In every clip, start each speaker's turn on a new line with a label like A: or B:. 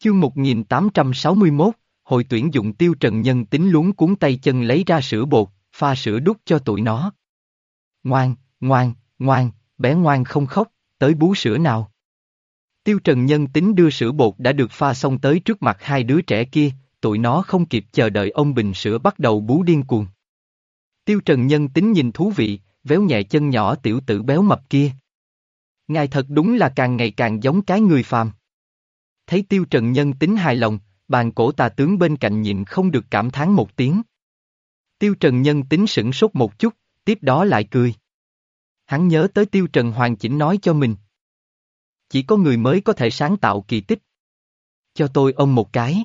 A: Chương 1861, hội tuyển dụng tiêu trần nhân tính luống cuốn tay chân lấy ra sữa bột, pha sữa đút cho tụi nó. Ngoan, ngoan, ngoan, bé ngoan không khóc, tới bú sữa nào. Tiêu trần nhân tính đưa sữa bột đã được pha xong tới trước mặt hai đứa trẻ kia, tụi nó không kịp chờ đợi ông bình sữa bắt đầu bú điên cuồng. Tiêu trần nhân tính nhìn thú vị, véo nhẹ chân nhỏ tiểu tử béo mập kia. Ngài thật đúng là càng ngày càng giống cái người phàm. Thấy tiêu trần nhân tính hài lòng, bàn cổ tà tướng bên cạnh nhịn không được cảm thán một tiếng. Tiêu trần nhân tính sửng sốt một chút, tiếp đó lại cười. Hắn nhớ tới tiêu trần hoàn chỉnh nói cho mình. Chỉ có người mới có thể sáng tạo kỳ tích. Cho tôi ông một cái.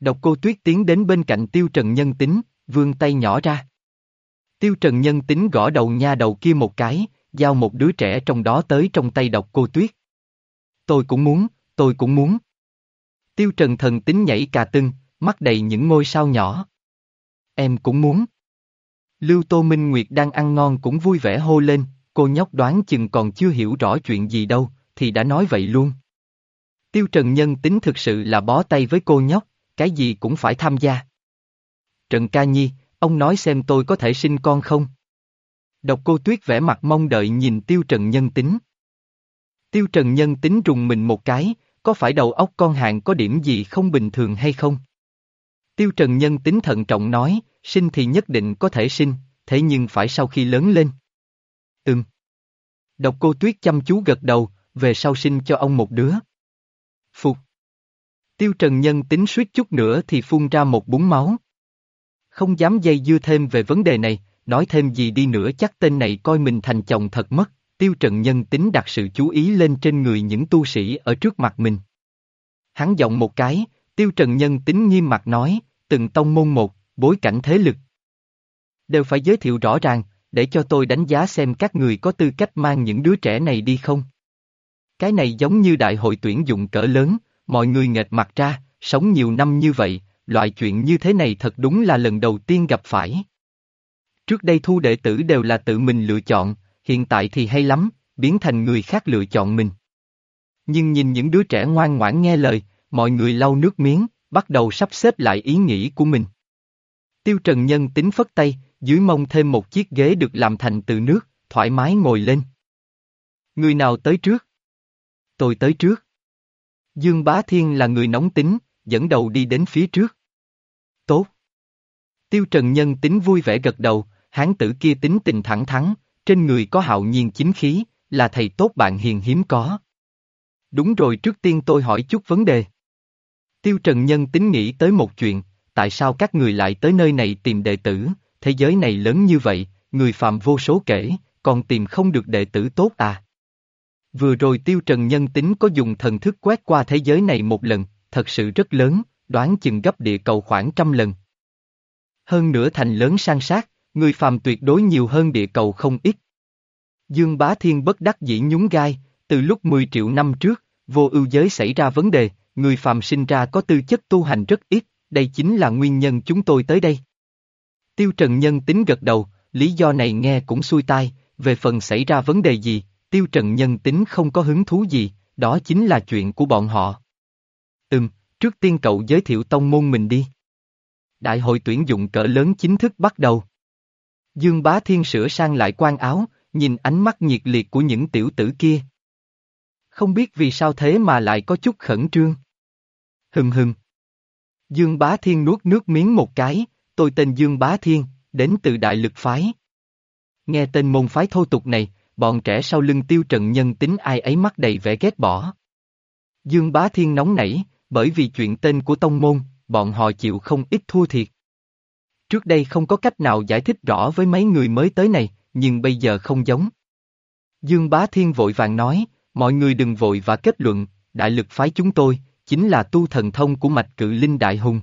A: Độc cô tuyết tiến đến bên cạnh tiêu trần nhân tính, vươn tay nhỏ ra. Tiêu trần nhân tính gõ đầu nha đầu kia một cái, giao một đứa trẻ trong đó tới trong tay độc cô tuyết. Tôi cũng muốn, tôi cũng muốn. Tiêu trần thần tính nhảy cà tưng, mắt đầy những ngôi sao nhỏ. Em cũng muốn. Lưu Tô Minh Nguyệt đang ăn ngon cũng vui vẻ hô lên, cô nhóc đoán chừng còn chưa hiểu rõ chuyện gì đâu, thì đã nói vậy luôn. Tiêu Trần Nhân tính thực sự là bó tay với cô nhóc, cái gì cũng phải tham gia. Trần Ca Nhi, ông nói xem tôi có thể sinh con không? Độc cô tuyết vẻ mặt mong đợi nhìn Tiêu Trần Nhân tính. Tiêu Trần Nhân tính rùng mình một cái, có phải đầu óc con hàng có điểm gì không bình thường hay không? Tiêu Trần Nhân tính thận trọng nói, sinh thì nhất định có thể sinh, thế nhưng phải sau khi lớn lên. Ừm. Độc cô Tuyết chăm chú gật đầu, về sau sinh cho ông một đứa. Phục. Tiêu Trần Nhân tính suýt chút nữa thì phun ra một búng máu. Không dám dây dưa thêm về vấn đề này, nói thêm gì đi nữa chắc tên này coi mình thành chồng thật mất. Tiêu Trần Nhân tính đặt sự chú ý lên trên người những tu sĩ ở trước mặt mình. Hắn giọng một cái, Tiêu Trần Nhân tính nghiêm mặt nói, từng tông môn một, bối cảnh thế lực. Đều phải giới thiệu rõ ràng, để cho tôi đánh giá xem các người có tư cách mang những đứa trẻ này đi không. Cái này giống như đại hội tuyển dụng cỡ lớn, mọi người nghệt mặt ra, sống nhiều năm như vậy, loại chuyện như thế này thật đúng là lần đầu tiên gặp phải. Trước đây thu đệ tử đều là tự mình lựa chọn, hiện tại thì hay lắm, biến thành người khác lựa chọn mình. Nhưng nhìn những đứa trẻ ngoan ngoãn nghe lời, mọi người lau nước miếng, bắt đầu sắp xếp lại ý nghĩ của mình. Tiêu Trần Nhân tính phất tay, dưới mông thêm một chiếc ghế được làm thành từ nước, thoải mái ngồi lên. Người nào tới trước? Tôi tới trước. Dương Bá Thiên là người nóng tính, dẫn đầu đi đến phía trước. Tốt. Tiêu Trần Nhân tính vui vẻ gật đầu, hán tử kia tính tình thẳng thắn, trên người có hạo nhiên chính khí, là thầy tốt bạn hiền hiếm có. Đúng rồi trước tiên tôi hỏi chút vấn đề. Tiêu Trần Nhân tính nghĩ tới một chuyện, tại sao các người lại tới nơi này tìm đệ tử, thế giới này lớn như vậy, người phạm vô số kể, còn tìm không được đệ tử tốt à? Vừa rồi Tiêu Trần Nhân tính có dùng thần thức quét qua thế giới này một lần, thật sự rất lớn, đoán chừng gấp địa cầu khoảng trăm lần. Hơn nữa thành lớn sang sát, người phàm tuyệt đối nhiều hơn địa cầu không ít. Dương Bá Thiên bất đắc dĩ nhún gai, từ lúc 10 triệu năm trước, vô ưu giới xảy ra vấn đề, người phàm sinh ra có tư chất tu hành rất ít, đây chính là nguyên nhân chúng tôi tới đây. Tiêu Trần Nhân tính gật đầu, lý do này nghe cũng xuôi tai, về phần xảy ra vấn đề gì, Tiêu Trần Nhân tính không có hứng thú gì, đó chính là chuyện của bọn họ. Ừm, trước tiên cậu giới thiệu tông môn mình đi. Đại hội tuyển dụng cỡ lớn chính thức bắt đầu. Dương Bá Thiên sửa sang lại quan áo, nhìn ánh mắt nhiệt liệt của những tiểu tử kia. Không biết vì sao thế mà lại có chút khẩn trương. Hừng hừng. Dương Bá Thiên nuốt nước miếng một cái, tôi tên Dương Bá Thiên, đến từ Đại Lực Phái. Nghe tên môn phái thô tục này, bọn trẻ sau lưng tiêu trần nhân tính ai ấy mắt đầy vẻ ghét bỏ. Dương Bá Thiên nóng nảy, bởi vì chuyện tên của tông môn, bọn họ chịu không ít thua thiệt. Trước đây không có cách nào giải thích rõ với mấy người mới tới này, nhưng bây giờ không giống. Dương Bá Thiên vội vàng nói, mọi người đừng vội và kết luận, đại lực phái chúng tôi, chính là tu thần thông của mạch cự linh đại hùng.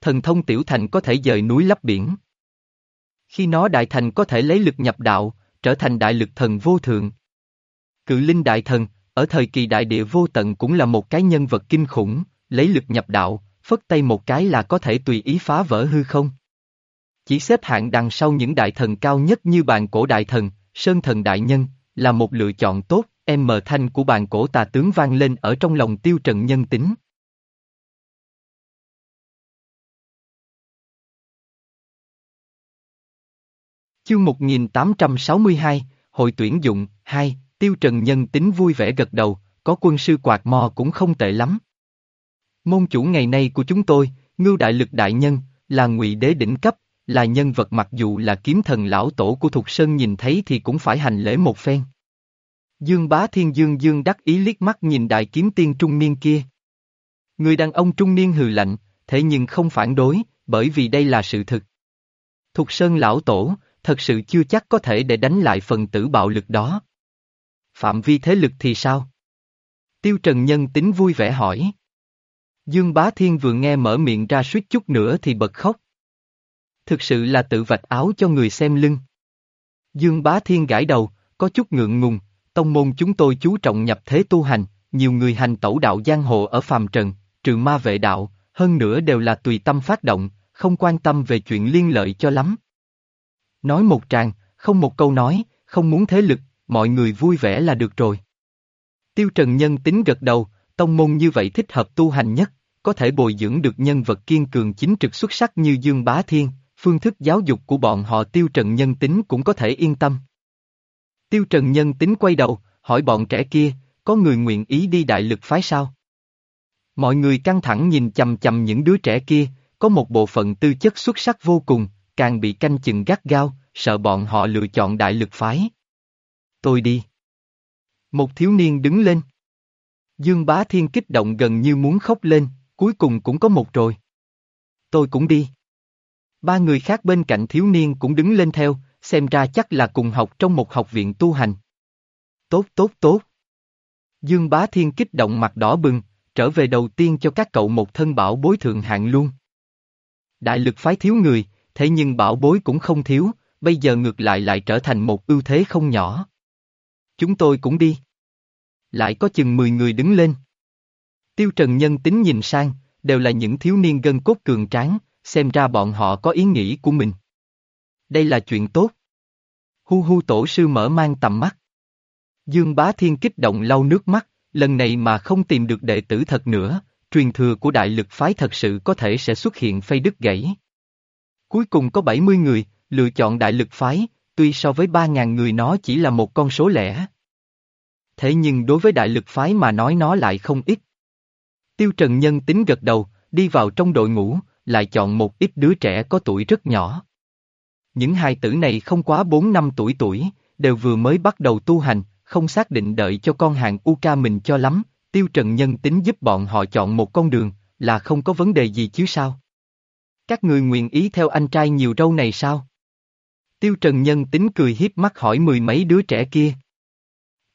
A: Thần thông tiểu thành có thể dời núi lấp biển. Khi nó đại thành có thể lấy lực nhập đạo, trở thành đại lực thần vô thượng. Cự linh đại thần, ở thời kỳ đại địa vô tận cũng là một cái nhân vật kinh khủng, lấy lực nhập đạo, phất tay một cái là có thể tùy ý phá vỡ hư không. Chỉ xếp hạng đằng sau những đại thần cao nhất như bàn cổ đại thần, sơn thần đại nhân, là một lựa chọn tốt, em mờ thanh của bàn cổ tà tướng vang lên ở trong lòng tiêu trần nhân tính. Chương 1862, Hội tuyển dụng, 2, Tiêu Trần Nhân tính vui vẻ gật đầu, có quân sư quạt mò cũng không tệ lắm. Môn chủ ngày nay của chúng tôi, Ngưu Đại Lực Đại Nhân, là ngụy đế đỉnh cấp, là nhân vật mặc dù là kiếm thần lão tổ của Thục Sơn nhìn thấy thì cũng phải hành lễ một phen. Dương bá thiên dương dương đắc ý liếc mắt nhìn đại kiếm tiên trung niên kia. Người đàn ông trung niên hừ lạnh, thế nhưng không phản đối, bởi vì đây là sự thực. Thục Sơn lão tổ, thật sự chưa chắc có thể để đánh lại phần tử bạo lực đó. Phạm vi thế lực thì sao? Tiêu Trần Nhân tính vui vẻ hỏi. Dương Bá Thiên vừa nghe mở miệng ra suýt chút nữa thì bật khóc. Thực sự là tự vạch áo cho người xem lưng. Dương Bá Thiên gãi đầu, có chút ngượng ngùng, tông môn chúng tôi chú trọng nhập thế tu hành, nhiều người hành tẩu đạo giang hồ ở phàm trần, trừ ma vệ đạo, hơn nữa đều là tùy tâm phát động, không quan tâm về chuyện liên lợi cho lắm. Nói một tràng, không một câu nói, không muốn thế lực, mọi người vui vẻ là được rồi. Tiêu Trần Nhân tính gật đầu, tông môn như vậy thích hợp tu hành nhất, có thể bồi dưỡng được nhân vật kiên cường chính trực xuất sắc như Dương Bá Thiên, phương thức giáo dục của bọn họ Tiêu Trần Nhân tính cũng có thể yên tâm. Tiêu Trần Nhân tính quay đầu, hỏi bọn trẻ kia, có người nguyện ý đi đại lực phái sao? Mọi người căng thẳng nhìn chầm chầm những đứa trẻ kia, có một bộ phận tư chất xuất sắc vô cùng, càng bị canh chừng gắt gao, sợ bọn họ lựa chọn đại lực phái. Tôi đi. Một thiếu niên đứng lên. Dương Bá Thiên kích động gần như muốn khóc lên, cuối cùng cũng có một rồi. Tôi cũng đi. Ba người khác bên cạnh thiếu niên cũng đứng lên theo, xem ra chắc là cùng học trong một học viện tu hành. Tốt tốt tốt. Dương Bá Thiên kích động mặt đỏ bừng, trở về đầu tiên cho các cậu một thân bảo bối thượng hạng luôn. Đại lực phái thiếu người, thế nhưng bảo bối cũng không thiếu, bây giờ ngược lại lại trở thành một ưu thế không nhỏ. Chúng tôi cũng đi. Lại có chừng 10 người đứng lên. Tiêu Trần Nhân tính nhìn sang, đều là những thiếu niên gân cốt cường tráng, xem ra bọn họ có ý nghĩ của mình. Đây là chuyện tốt. Hu hu tổ sư mở mang tầm mắt. Dương Bá Thiên kích động lau nước mắt, lần này mà không tìm được đệ tử thật nữa, truyền thừa của đại lực phái thật sự có thể sẽ xuất hiện phay đứt gãy. Cuối cùng có 70 người, lựa chọn đại lực phái, tuy so với 3.000 người nó chỉ là một con số lẻ. Thế nhưng đối với đại lực phái mà nói nó lại không ít. Tiêu Trần Nhân tính gật đầu, đi vào trong đội ngũ, lại chọn một ít đứa trẻ có tuổi rất nhỏ. Những hai tử này không quá 4 năm tuổi tuổi, đều vừa mới bắt đầu tu hành, không xác định đợi cho con hàng UK mình cho lắm, Tiêu Trần Nhân tính giúp bọn họ chọn một con đường, là không có vấn đề gì chứ sao? Các người nguyện ý theo anh trai nhiều râu này sao? Tiêu Trần Nhân tính cười hiếp mắt hỏi mười mấy đứa trẻ kia.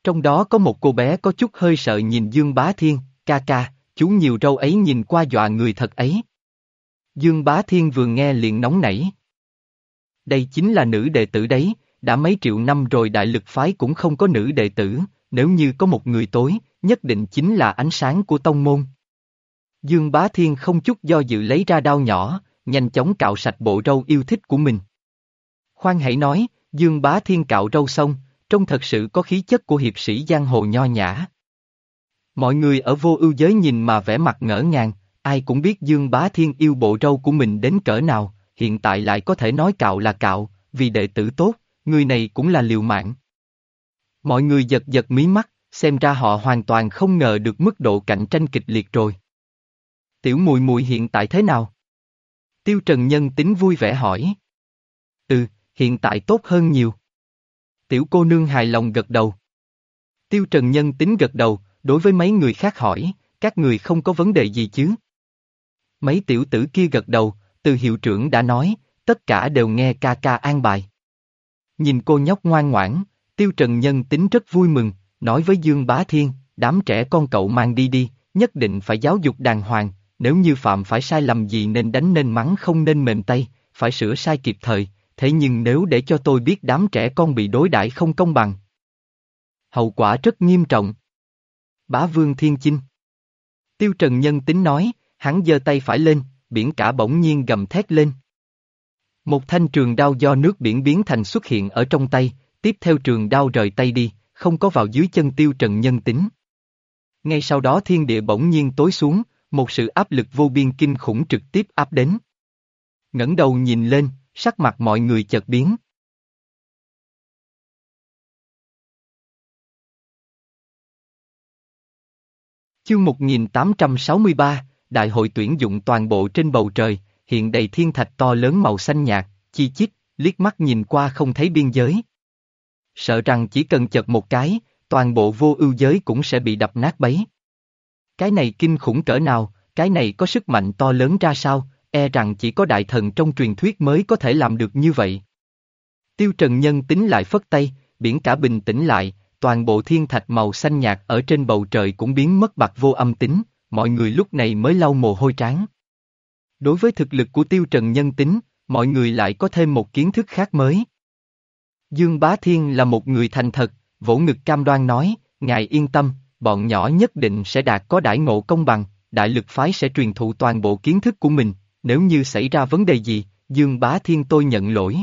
A: Trong đó có một cô bé có chút hơi sợ nhìn Dương Bá Thiên, ca ca, chú nhiều râu ấy nhìn qua dọa người thật ấy. Dương Bá Thiên vừa nghe liền nóng nảy. Đây chính là nữ đệ tử đấy, đã mấy triệu năm rồi đại lực phái cũng không có nữ đệ tử, nếu như có một người tối, nhất định chính là ánh sáng của tông môn. Dương Bá Thiên không chút do dự lấy ra đao nhỏ, nhanh chóng cạo sạch bộ râu yêu thích của mình. Khoan hãy nói, Dương Bá Thiên cạo râu xong, trông thật sự có khí chất của hiệp sĩ giang hồ nho nhã. Mọi người ở vô ưu giới nhìn mà vẻ mặt ngỡ ngàng, ai cũng biết Dương Bá Thiên yêu bộ râu của mình đến cỡ nào, hiện tại lại có thể nói cạo là cạo, vì đệ tử tốt, người này cũng là liều mạng. Mọi người giật giật mí mắt, xem ra họ hoàn toàn không ngờ được mức độ cạnh tranh kịch liệt rồi. Tiểu mùi mùi hiện tại thế nào? Tiêu Trần Nhân tính vui vẻ hỏi. Ừ, hiện tại tốt hơn nhiều. Tiểu cô nương hài lòng gật đầu. Tiêu Trần Nhân tính gật đầu, đối với mấy người khác hỏi, các người không có vấn đề gì chứ? Mấy tiểu tử kia gật đầu, từ hiệu trưởng đã nói, tất cả đều nghe ca ca an bài. Nhìn cô nhóc ngoan ngoãn, Tiêu Trần Nhân tính rất vui mừng, nói với Dương Bá Thiên, đám trẻ con cậu mang đi đi, nhất định phải giáo dục đàng hoàng, nếu như phạm phải sai lầm gì nên đánh nên mắng không nên mềm tay, phải sửa sai kịp thời, thế nhưng nếu để cho tôi biết đám trẻ con bị đối đãi không công bằng. Hậu quả rất nghiêm trọng. Bá Vương Thiên Chinh Tiêu Trần Nhân tính nói, hắn giơ tay phải lên, biển cả bỗng nhiên gầm thét lên. Một thanh trường đao do nước biển biến thành xuất hiện ở trong tay, tiếp theo trường đao rời tay đi, không có vào dưới chân tiêu trần nhân tính. Ngay sau đó thiên địa bỗng nhiên tối xuống, một sự áp lực vô biên kinh khủng trực tiếp áp đến. ngẩng đầu nhìn lên, sắc mặt mọi người chợt biến. Chương 1863, Đại hội tuyển dụng toàn bộ trên bầu trời, hiện đầy thiên thạch to lớn màu xanh nhạt, chi chít, liếc mắt nhìn qua không thấy biên giới. Sợ rằng chỉ cần chật một cái, toàn bộ vô ưu giới cũng sẽ bị đập nát bấy. Cái này kinh khủng cỡ nào, cái này có sức mạnh to lớn ra sao, e rằng chỉ có đại thần trong truyền thuyết mới có thể làm được như vậy. Tiêu Trần Nhân tính lại phất tay, biển cả bình tĩnh lại, toàn bộ thiên thạch màu xanh nhạt ở trên bầu trời cũng biến mất bạc vô âm tính, mọi người lúc này mới lau mồ hôi trán. Đối với thực lực của Tiêu Trần Nhân tính, mọi người lại có thêm một kiến thức khác mới. Dương Bá Thiên là một người thành thật, vỗ ngực cam đoan nói, ngài yên tâm, bọn nhỏ nhất định sẽ đạt có đại ngộ công bằng, đại lực phái sẽ truyền thụ toàn bộ kiến thức của mình, nếu như xảy ra vấn đề gì, Dương Bá Thiên tôi nhận lỗi.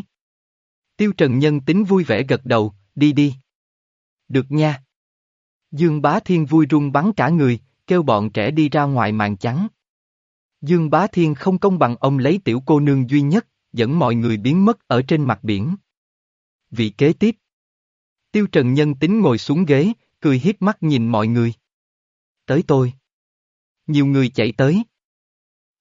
A: Tiêu Trần Nhân tính vui vẻ gật đầu, đi đi. Được nha. Dương Bá Thiên vui run bắn cả người, kêu bọn trẻ đi ra ngoài màn trắng. Dương Bá Thiên không công bằng ông lấy tiểu cô nương duy nhất, dẫn mọi người biến mất ở trên mặt biển. Vị kế tiếp. Tiêu Trần Nhân tính ngồi xuống ghế, cười hiếp mắt nhìn mọi người. Tới tôi. Nhiều người chạy tới.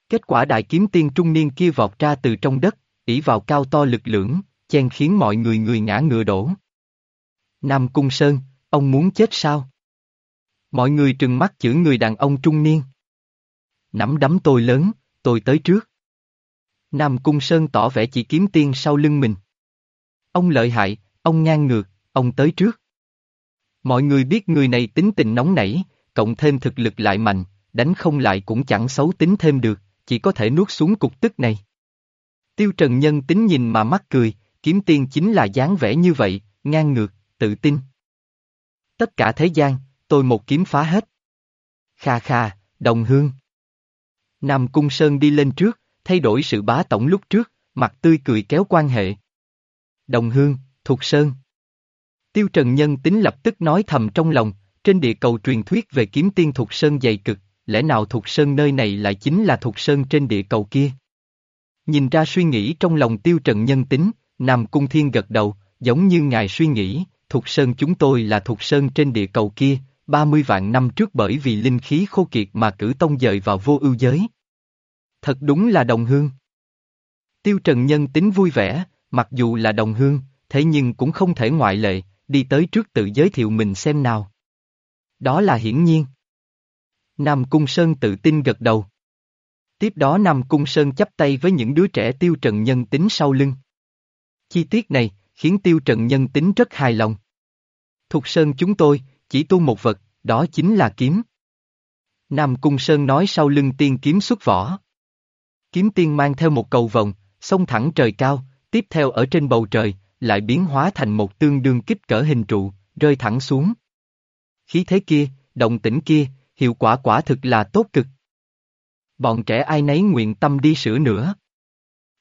A: Kết quả đại kiếm tiên trung niên kia vọt ra từ trong đất, ỉ vào cao to lực lưỡng, chen khiến mọi người người ngã ngựa đổ. Nam Cung Sơn, ông muốn chết sao? Mọi người trừng mắt chửi người đàn ông trung niên. Nắm đấm tôi lớn, tôi tới trước. Nam Cung Sơn tỏ vẻ chỉ kiếm tiên sau lưng mình. Ông lợi hại, ông ngang ngược, ông tới trước. Mọi người biết người này tính tình nóng nảy, cộng thêm thực lực lại mạnh, đánh không lại cũng chẳng xấu tính thêm được, chỉ có thể nuốt xuống cục tức này. Tiêu Trần Nhân tính nhìn mà mắt cười, kiếm tiên chính là dáng vẻ như vậy, ngang ngược, tự tin. Tất cả thế gian, tôi một kiếm phá hết. Kha kha, đồng hương. Nam Cung Sơn đi lên trước, thay đổi sự bá tổng lúc trước, mặt tươi cười kéo quan hệ. Đồng hương, thuộc Sơn. Tiêu Trần Nhân tính lập tức nói thầm trong lòng, trên địa cầu truyền thuyết về kiếm tiên thuộc Sơn dày cực, lẽ nào thuộc Sơn nơi này lại chính là thuộc Sơn trên địa cầu kia? Nhìn ra suy nghĩ trong lòng Tiêu Trần Nhân tính, Nam Cung Thiên gật đầu, giống như ngài suy nghĩ, thuộc Sơn chúng tôi là thuộc Sơn trên địa cầu kia, 30 vạn năm trước bởi vì linh khí khô kiệt mà cử tông dời vào vô ưu giới. Thật đúng là đồng hương. Tiêu Trần Nhân tính vui vẻ, mặc dù là đồng hương, thế nhưng cũng không thể ngoại lệ, đi tới trước tự giới thiệu mình xem nào. Đó là hiển nhiên. Nam Cung Sơn tự tin gật đầu. Tiếp đó Nam Cung Sơn chắp tay với những đứa trẻ Tiêu Trần Nhân tính sau lưng. Chi tiết này, khiến Tiêu Trần Nhân tính rất hài lòng. Thục Sơn chúng tôi, chỉ tu một vật, đó chính là kiếm. Nam Cung Sơn nói sau lưng tiên kiếm xuất vỏ. Kiếm tiên mang theo một cầu vòng, xông thẳng trời cao, tiếp theo ở trên bầu trời, lại biến hóa thành một tương đương kích cỡ hình trụ, rơi thẳng xuống. Khí thế kia, động tĩnh kia, hiệu quả quả thực là tốt cực. Bọn trẻ ai nấy nguyện tâm đi sửa nữa.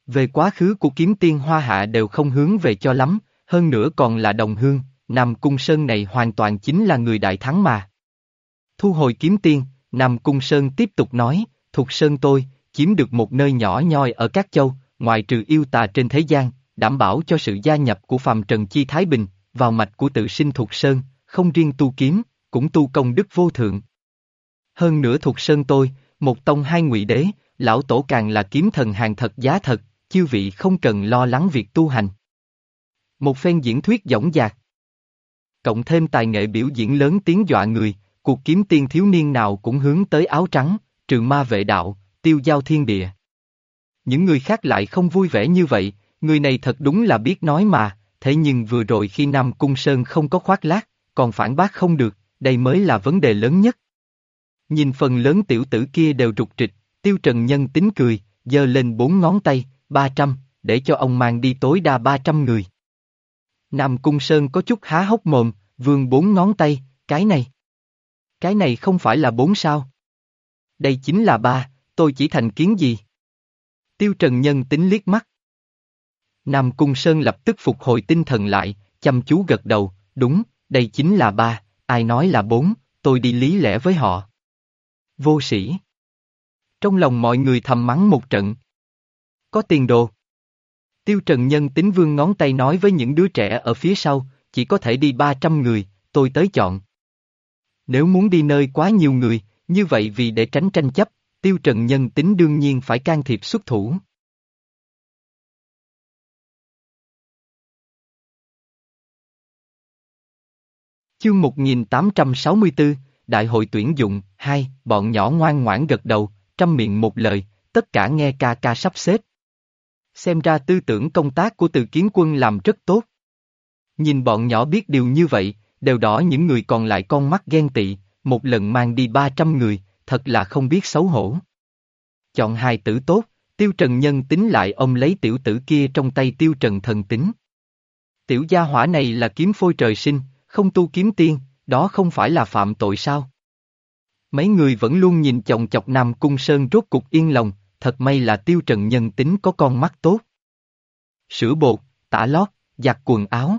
A: Về quá khứ của kiếm tiên hoa hạ đều không hướng về cho lắm, hơn nữa còn là đồng hương, Nam Cung Sơn này hoàn toàn chính là người đại thắng mà. Thu hồi kiếm tiên, Nam Cung Sơn tiếp tục nói, thuộc Sơn tôi, chiếm được một nơi nhỏ nhoi ở các châu, ngoài trừ yêu tà trên thế gian, đảm bảo cho sự gia nhập của phàm trần chi Thái Bình, vào mạch của tự sinh thuộc Sơn, không riêng tu kiếm, cũng tu công đức vô thượng. Hơn nữa thuộc Sơn tôi, một tông hai ngụy đế, lão tổ càng là kiếm thần hàng thật giá thật, chư vị không cần lo lắng việc tu hành. Một phen diễn thuyết dõng dạc. Cộng thêm tài nghệ biểu diễn lớn tiếng dọa người, cuộc kiếm tiên thiếu niên nào cũng hướng tới áo trắng, trường ma vệ đạo, tiêu giao thiên địa. Những người khác lại không vui vẻ như vậy, người này thật đúng là biết nói mà, thế nhưng vừa rồi khi Nam Cung Sơn không có khoác lác, còn phản bác không được, đây mới là vấn đề lớn nhất. Nhìn phần lớn tiểu tử kia đều rụt trịch, tiêu trần nhân tính cười, giơ lên bốn ngón tay, 300, để cho ông mang đi tối đa 300 người. Nam Cung Sơn có chút há hốc mồm, vươn bốn ngón tay, cái này. Cái này không phải là bốn sao. Đây chính là ba, tôi chỉ thành kiến gì. Tiêu Trần Nhân tính liếc mắt. Nam Cung Sơn lập tức phục hồi tinh thần lại, chăm chú gật đầu, đúng, đây chính là ba, ai nói là bốn, tôi đi lý lẽ với họ. Vô sĩ. Trong lòng mọi người thầm mắng một trận. Có tiền đồ. Tiêu Trần Nhân tính vương ngón tay nói với những đứa trẻ ở phía sau, chỉ có thể đi 300 người, tôi tới chọn. Nếu muốn đi nơi quá nhiều người, như vậy vì để tránh tranh chấp, Tiêu Trần Nhân tính đương nhiên phải can thiệp xuất thủ. Chương 1864, Đại hội tuyển dụng, hai, bọn nhỏ ngoan ngoãn gật đầu, trăm miệng một lời, tất cả nghe ca ca sắp xếp. Xem ra tư tưởng công tác của từ kiến quân làm rất tốt. Nhìn bọn nhỏ biết điều như vậy, đều đỏ những người còn lại con mắt ghen tị, một lần mang đi 300 người, thật là không biết xấu hổ. Chọn hai tử tốt, tiêu trần nhân tính lại ông lấy tiểu tử kia trong tay tiêu trần thần tính. Tiểu gia hỏa này là kiếm phôi trời sinh, không tu kiếm tiên, đó không phải là phạm tội sao? Mấy người vẫn luôn nhìn chồng chọc Nam Cung Sơn rốt cục yên lòng, thật may là tiêu trần nhân tính có con mắt tốt. Sữa bột, tả lót, giặt quần áo.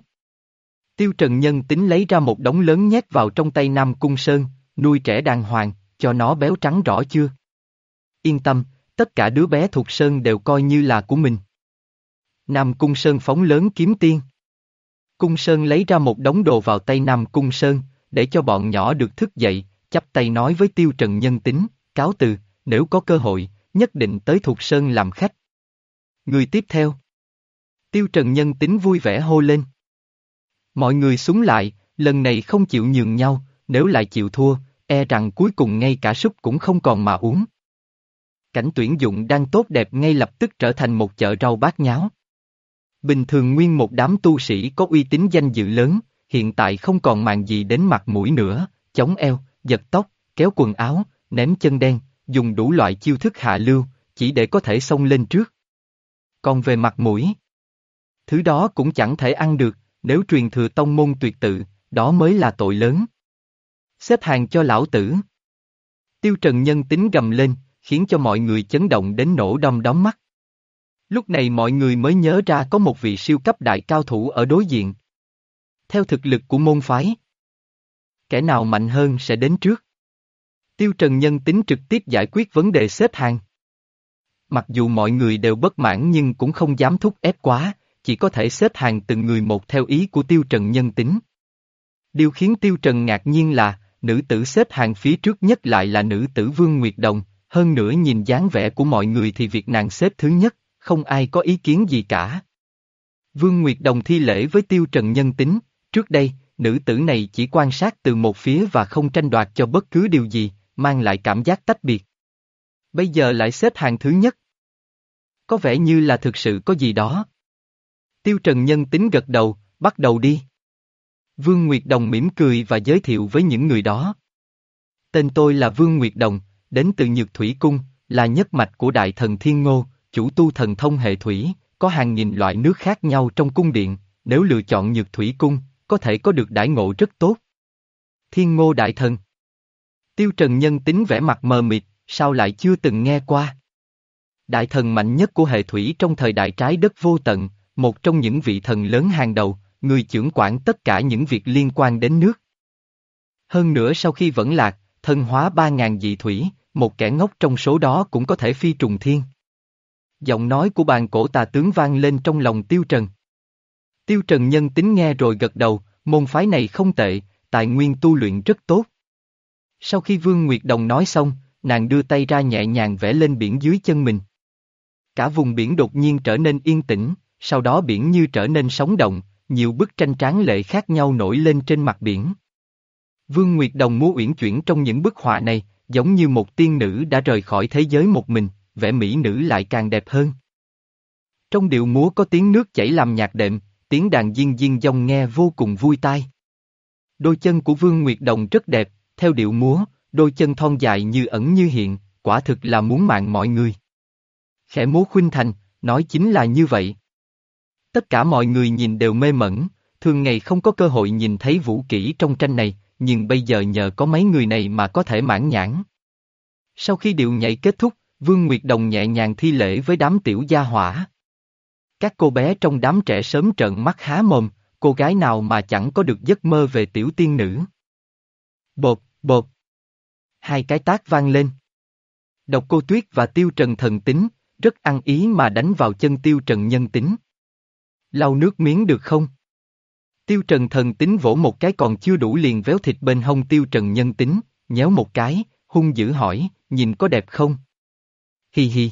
A: Tiêu trần nhân tính lấy ra một đống lớn nhét vào trong tay Nam Cung Sơn, nuôi trẻ đàng hoàng, cho nó béo trắng rõ chưa? Yên tâm, tất cả đứa bé thuộc Sơn đều coi như là của mình. Nam Cung Sơn phóng lớn kiếm tiên. Cung Sơn lấy ra một đống đồ vào tay Nam Cung Sơn, để cho bọn nhỏ được thức dậy, chắp tay nói với Tiêu Trần Nhân tính, cáo từ, nếu có cơ hội, nhất định tới Thục Sơn làm khách. Người tiếp theo. Tiêu Trần Nhân tính vui vẻ hô lên. Mọi người súng lại, lần này không chịu nhường nhau, nếu lại chịu thua, e rằng cuối cùng ngay cả súp cũng không còn mà uống. Cảnh tuyển dụng đang tốt đẹp ngay lập tức trở thành một chợ rau bát nháo. Bình thường nguyên một đám tu sĩ có uy tín danh dự lớn, hiện tại không còn màng gì đến mặt mũi nữa, chống eo, giật tóc, kéo quần áo, ném chân đen, dùng đủ loại chiêu thức hạ lưu, chỉ để có thể xông lên trước. Còn về mặt mũi, thứ đó cũng chẳng thể ăn được, nếu truyền thừa tông môn tuyệt tự, đó mới là tội lớn. Xếp hàng cho lão tử. Tiêu Trần Nhân tính gầm lên, khiến cho mọi người chấn động đến nổ đom đóm mắt. Lúc này mọi người mới nhớ ra có một vị siêu cấp đại cao thủ ở đối diện. Theo thực lực của môn phái, kẻ nào mạnh hơn sẽ đến trước. Tiêu Trần Nhân tính trực tiếp giải quyết vấn đề xếp hàng. Mặc dù mọi người đều bất mãn nhưng cũng không dám thúc ép quá, chỉ có thể xếp hàng từng người một theo ý của Tiêu Trần Nhân tính. Điều khiến Tiêu Trần ngạc nhiên là, nữ tử xếp hàng phía trước nhất lại là nữ tử Vương Nguyệt Đồng, hơn nữa nhìn dáng vẻ của mọi người thì việc nàng xếp thứ nhất, không ai có ý kiến gì cả. Vương Nguyệt Đồng thi lễ với Tiêu Trần Nhân tính, trước đây, nữ tử này chỉ quan sát từ một phía và không tranh đoạt cho bất cứ điều gì, mang lại cảm giác tách biệt. Bây giờ lại xếp hàng thứ nhất. Có vẻ như là thực sự có gì đó. Tiêu Trần Nhân tính gật đầu, bắt đầu đi. Vương Nguyệt Đồng mỉm cười và giới thiệu với những người đó. Tên tôi là Vương Nguyệt Đồng, đến từ Nhược Thủy Cung, là nhất mạch của Đại Thần Thiên Ngô, chủ tu thần thông hệ thủy, có hàng nghìn loại nước khác nhau trong cung điện, nếu lựa chọn Nhược Thủy Cung, có thể có được đãi ngộ rất tốt. Thiên Ngô Đại Thần Tiêu Trần Nhân tính vẻ mặt mờ mịt, sao lại chưa từng nghe qua? Đại thần mạnh nhất của hệ thủy trong thời đại trái đất vô tận, một trong những vị thần lớn hàng đầu, người trưởng quản tất cả những việc liên quan đến nước. Hơn nữa sau khi vẫn lạc, thân hóa ba ngàn dị thủy, một kẻ ngốc trong số đó cũng có thể phi trùng thiên. Giọng nói của bàn cổ tà tướng vang lên trong lòng Tiêu Trần. Tiêu Trần nhân tính nghe rồi gật đầu, môn phái này không tệ, tài nguyên tu luyện rất tốt. Sau khi Vương Nguyệt Đồng nói xong, nàng đưa tay ra nhẹ nhàng vẽ lên biển dưới chân mình. Cả vùng biển đột nhiên trở nên yên tĩnh, sau đó biển như trở nên sóng động, nhiều bức tranh tráng lệ khác nhau nổi lên trên mặt biển. Vương Nguyệt Đồng múa uyển chuyển trong những bức họa này, giống như một tiên nữ đã rời khỏi thế giới một mình, vẻ mỹ nữ lại càng đẹp hơn. Trong điệu múa có tiếng nước chảy làm nhạc đệm, tiếng đàn diên diên dòng nghe vô cùng vui tai. Đôi chân của Vương Nguyệt Đồng rất đẹp, theo điệu múa, đôi chân thon dài như ẩn như hiện, quả thực là muốn mạng mọi người. Khẽ múa khuynh thành, nói chính là như vậy. Tất cả mọi người nhìn đều mê mẩn, thường ngày không có cơ hội nhìn thấy vũ kỹ trong tranh này, nhưng bây giờ nhờ có mấy người này mà có thể mãn nhãn. Sau khi điệu nhảy kết thúc, Vương Nguyệt Đồng nhẹ nhàng thi lễ với đám tiểu gia hỏa. Các cô bé trong đám trẻ sớm trợn mắt há mồm, cô gái nào mà chẳng có được giấc mơ về tiểu tiên nữ. Bột, bột. Hai cái tác vang lên. Độc cô Tuyết và Tiêu Trần thần tính, rất ăn ý mà đánh vào chân Tiêu Trần nhân tính. Lau nước miếng được không? Tiêu Trần thần tính vỗ một cái còn chưa đủ liền véo thịt bên hông Tiêu Trần nhân tính, nhéo một cái, hung dữ hỏi, nhìn có đẹp không? Hi hi.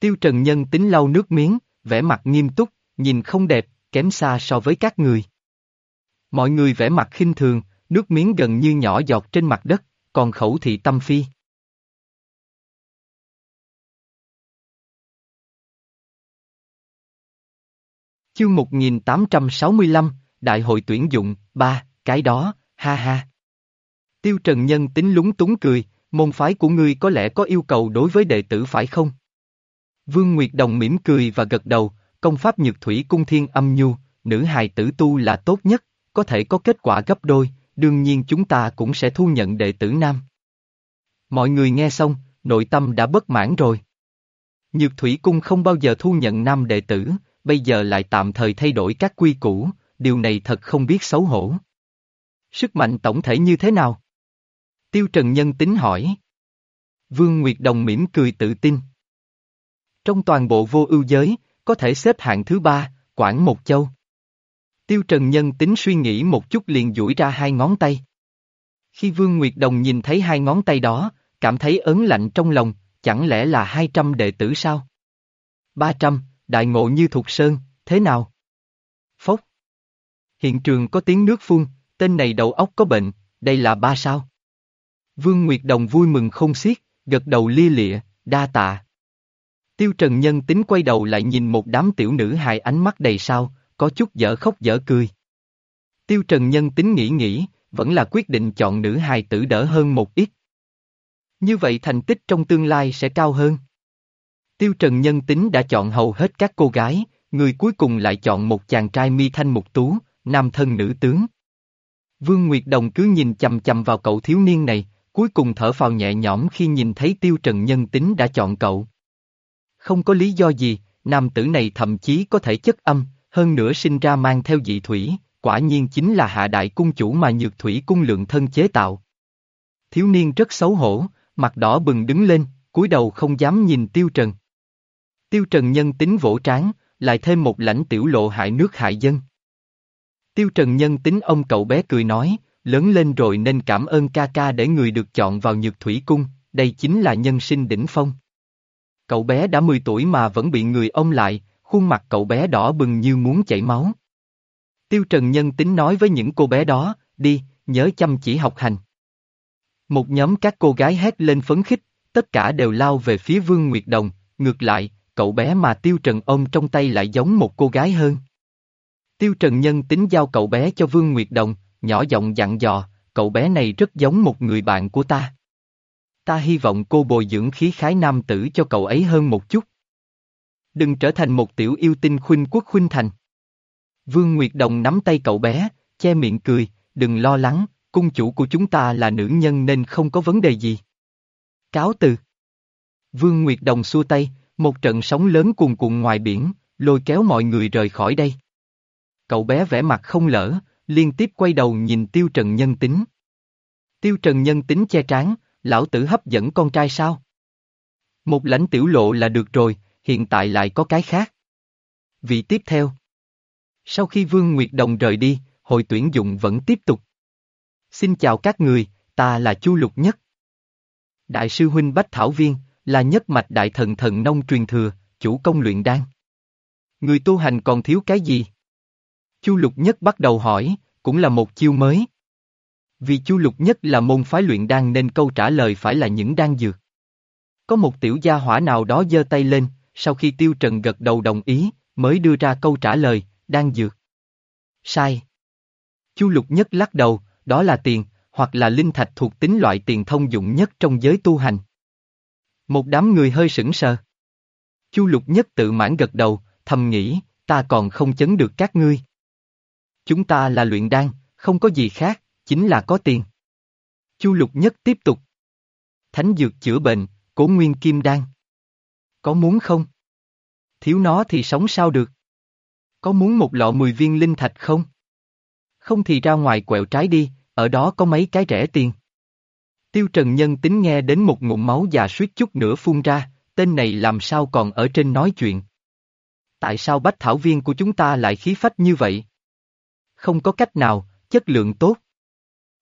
A: Tiêu Trần Nhân tính lau nước miếng, vẻ mặt nghiêm túc, nhìn không đẹp, kém xa so với các người. Mọi người vẻ mặt khinh thường, nước miếng gần như nhỏ giọt trên mặt đất, còn khẩu thị tâm phi. Chương 1865, Đại hội tuyển dụng, ba, cái đó, ha ha. Tiêu Trần Nhân tính lúng túng cười, môn phái của ngươi có lẽ có yêu cầu đối với đệ tử phải không? Vương Nguyệt Đồng mỉm cười và gật đầu, công pháp nhược thủy cung thiên âm nhu, nữ hài tử tu là tốt nhất, có thể có kết quả gấp đôi, đương nhiên chúng ta cũng sẽ thu nhận đệ tử nam. Mọi người nghe xong, nội tâm đã bất mãn rồi. Nhược thủy cung không bao giờ thu nhận nam đệ tử, bây giờ lại tạm thời thay đổi các quy củ, điều này thật không biết xấu hổ. Sức mạnh tổng thể như thế nào? Tiêu Trần Nhân tính hỏi. Vương Nguyệt Đồng mỉm cười tự tin. Trong toàn bộ vô ưu giới, có thể xếp hạng thứ ba, Quảng Một Châu. Tiêu Trần Nhân tính suy nghĩ một chút liền duỗi ra hai ngón tay. Khi Vương Nguyệt Đồng nhìn thấy hai ngón tay đó, cảm thấy ớn lạnh trong lòng, chẳng lẽ là 200 đệ tử sao? 300, đại ngộ như thuộc sơn, thế nào? Phốc. Hiện trường có tiếng nước phun, tên này đầu óc có bệnh, đây là ba sao? Vương Nguyệt Đồng vui mừng không xiết, gật đầu lia lịa, đa tạ. Tiêu Trần Nhân tính quay đầu lại nhìn một đám tiểu nữ hài ánh mắt đầy sao, có chút dở khóc dở cười. Tiêu Trần Nhân tính nghĩ nghĩ, vẫn là quyết định chọn nữ hài tử đỡ hơn một ít. Như vậy thành tích trong tương lai sẽ cao hơn. Tiêu Trần Nhân tính đã chọn hầu hết các cô gái, người cuối cùng lại chọn một chàng trai mi thanh mục tú, nam thân nữ tướng. Vương Nguyệt Đồng cứ nhìn chầm chầm vào cậu thiếu niên này, cuối cùng thở phào nhẹ nhõm khi nhìn thấy Tiêu Trần Nhân tính đã chọn cậu. Không có lý do gì, nam tử này thậm chí có thể chất âm, hơn nữa sinh ra mang theo dị thủy, quả nhiên chính là hạ đại cung chủ mà nhược thủy cung lượng thân chế tạo. Thiếu niên rất xấu hổ, mặt đỏ bừng đứng lên, cúi đầu không dám nhìn Tiêu Trần. Tiêu Trần nhân tính vỗ trán, lại thêm một lãnh tiểu lộ hại nước hại dân. Tiêu Trần nhân tính ông cậu bé cười nói, lớn lên rồi nên cảm ơn ca ca để người được chọn vào nhược thủy cung, đây chính là nhân sinh đỉnh phong. Cậu bé đã 10 tuổi mà vẫn bị người ông lại, khuôn mặt cậu bé đỏ bừng như muốn chảy máu. Tiêu Trần nhân tính nói với những cô bé đó, đi, nhớ chăm chỉ học hành. Một nhóm các cô gái hét lên phấn khích, tất cả đều lao về phía Vương Nguyệt Đồng, ngược lại, cậu bé mà Tiêu Trần ôm trong tay lại giống một cô gái hơn. Tiêu Trần nhân tính giao cậu bé cho Vương Nguyệt Đồng, nhỏ giọng dặn dò, cậu bé này rất giống một người bạn của ta. Ta hy vọng cô bồi dưỡng khí khái nam tử cho cậu ấy hơn một chút. Đừng trở thành một tiểu yêu tinh khuynh quốc khuynh thành. Vương Nguyệt Đồng nắm tay cậu bé, che miệng cười, đừng lo lắng, cung chủ của chúng ta là nữ nhân nên không có vấn đề gì. Cáo từ. Vương Nguyệt Đồng xua tay, một trận sóng lớn cuồn cuộn ngoài biển, lôi kéo mọi người rời khỏi đây. Cậu bé vẻ mặt không lỡ, liên tiếp quay đầu nhìn Tiêu Trần Nhân Tính. Tiêu Trần Nhân Tính che trán, lão tử hấp dẫn con trai sao? Một lãnh tiểu lộ là được rồi, hiện tại lại có cái khác. Vị tiếp theo. Sau khi Vương Nguyệt Đồng rời đi, hội tuyển dụng vẫn tiếp tục. Xin chào các người, ta là Chu Lục Nhất. Đại sư huynh Bách Thảo Viên, là nhất mạch đại thần thần nông truyền thừa, chủ công luyện đan. Người tu hành còn thiếu cái gì? Chu Lục Nhất bắt đầu hỏi, cũng là một chiêu mới. Vì Chu Lục Nhất là môn phái luyện đan nên câu trả lời phải là những đan dược. Có một tiểu gia hỏa nào đó giơ tay lên, sau khi Tiêu Trần gật đầu đồng ý, mới đưa ra câu trả lời, đan dược. Sai. Chu Lục Nhất lắc đầu, đó là tiền, hoặc là linh thạch thuộc tính loại tiền thông dụng nhất trong giới tu hành. Một đám người hơi sững sờ. Chu Lục Nhất tự mãn gật đầu, thầm nghĩ, ta còn không chấn được các ngươi. Chúng ta là luyện đan, không có gì khác, chính là có tiền. Chu Lục Nhất tiếp tục. Thánh dược chữa bệnh, cố nguyên kim đan. Có muốn không? Thiếu nó thì sống sao được? Có muốn một lọ 10 viên linh thạch không? Không thì ra ngoài quẹo trái đi, ở đó có mấy cái rẻ tiền. Tiêu Trần Nhân tính nghe đến một ngụm máu già suýt chút nữa phun ra, tên này làm sao còn ở trên nói chuyện. Tại sao bách thảo viên của chúng ta lại khí phách như vậy? Không có cách nào, chất lượng tốt.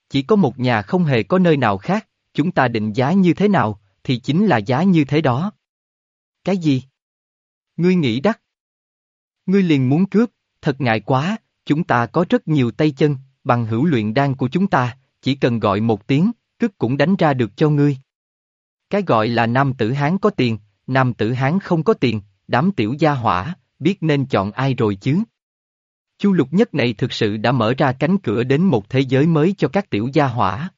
A: Chỉ có một nhà không hề có nơi nào khác, chúng ta định giá như thế nào, thì chính là giá như thế đó. Cái gì? Ngươi nghĩ đắt. Ngươi liền muốn cướp, thật ngại quá, chúng ta có rất nhiều tay chân, bằng hữu luyện đan của chúng ta, chỉ cần gọi một tiếng, cướp cũng đánh ra được cho ngươi. Cái gọi là nam tử Hán có tiền, nam tử Hán không có tiền, đám tiểu gia hỏa, biết nên chọn ai rồi chứ. Chu lục nhất này thực sự đã mở ra cánh cửa đến một thế giới mới cho các tiểu gia hỏa.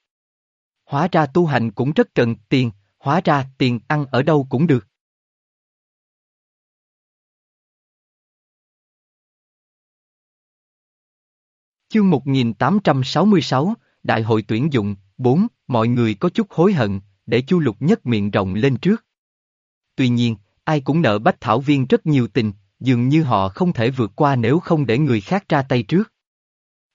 A: Hóa ra tu hành cũng rất cần tiền, hóa ra tiền ăn ở đâu cũng được. Chương 1866, Đại hội tuyển dụng, 4, mọi người có chút hối hận, để Chu Lục nhất miệng rộng lên trước. Tuy nhiên, ai cũng nợ Bách Thảo Viên rất nhiều tình, dường như họ không thể vượt qua nếu không để người khác ra tay trước.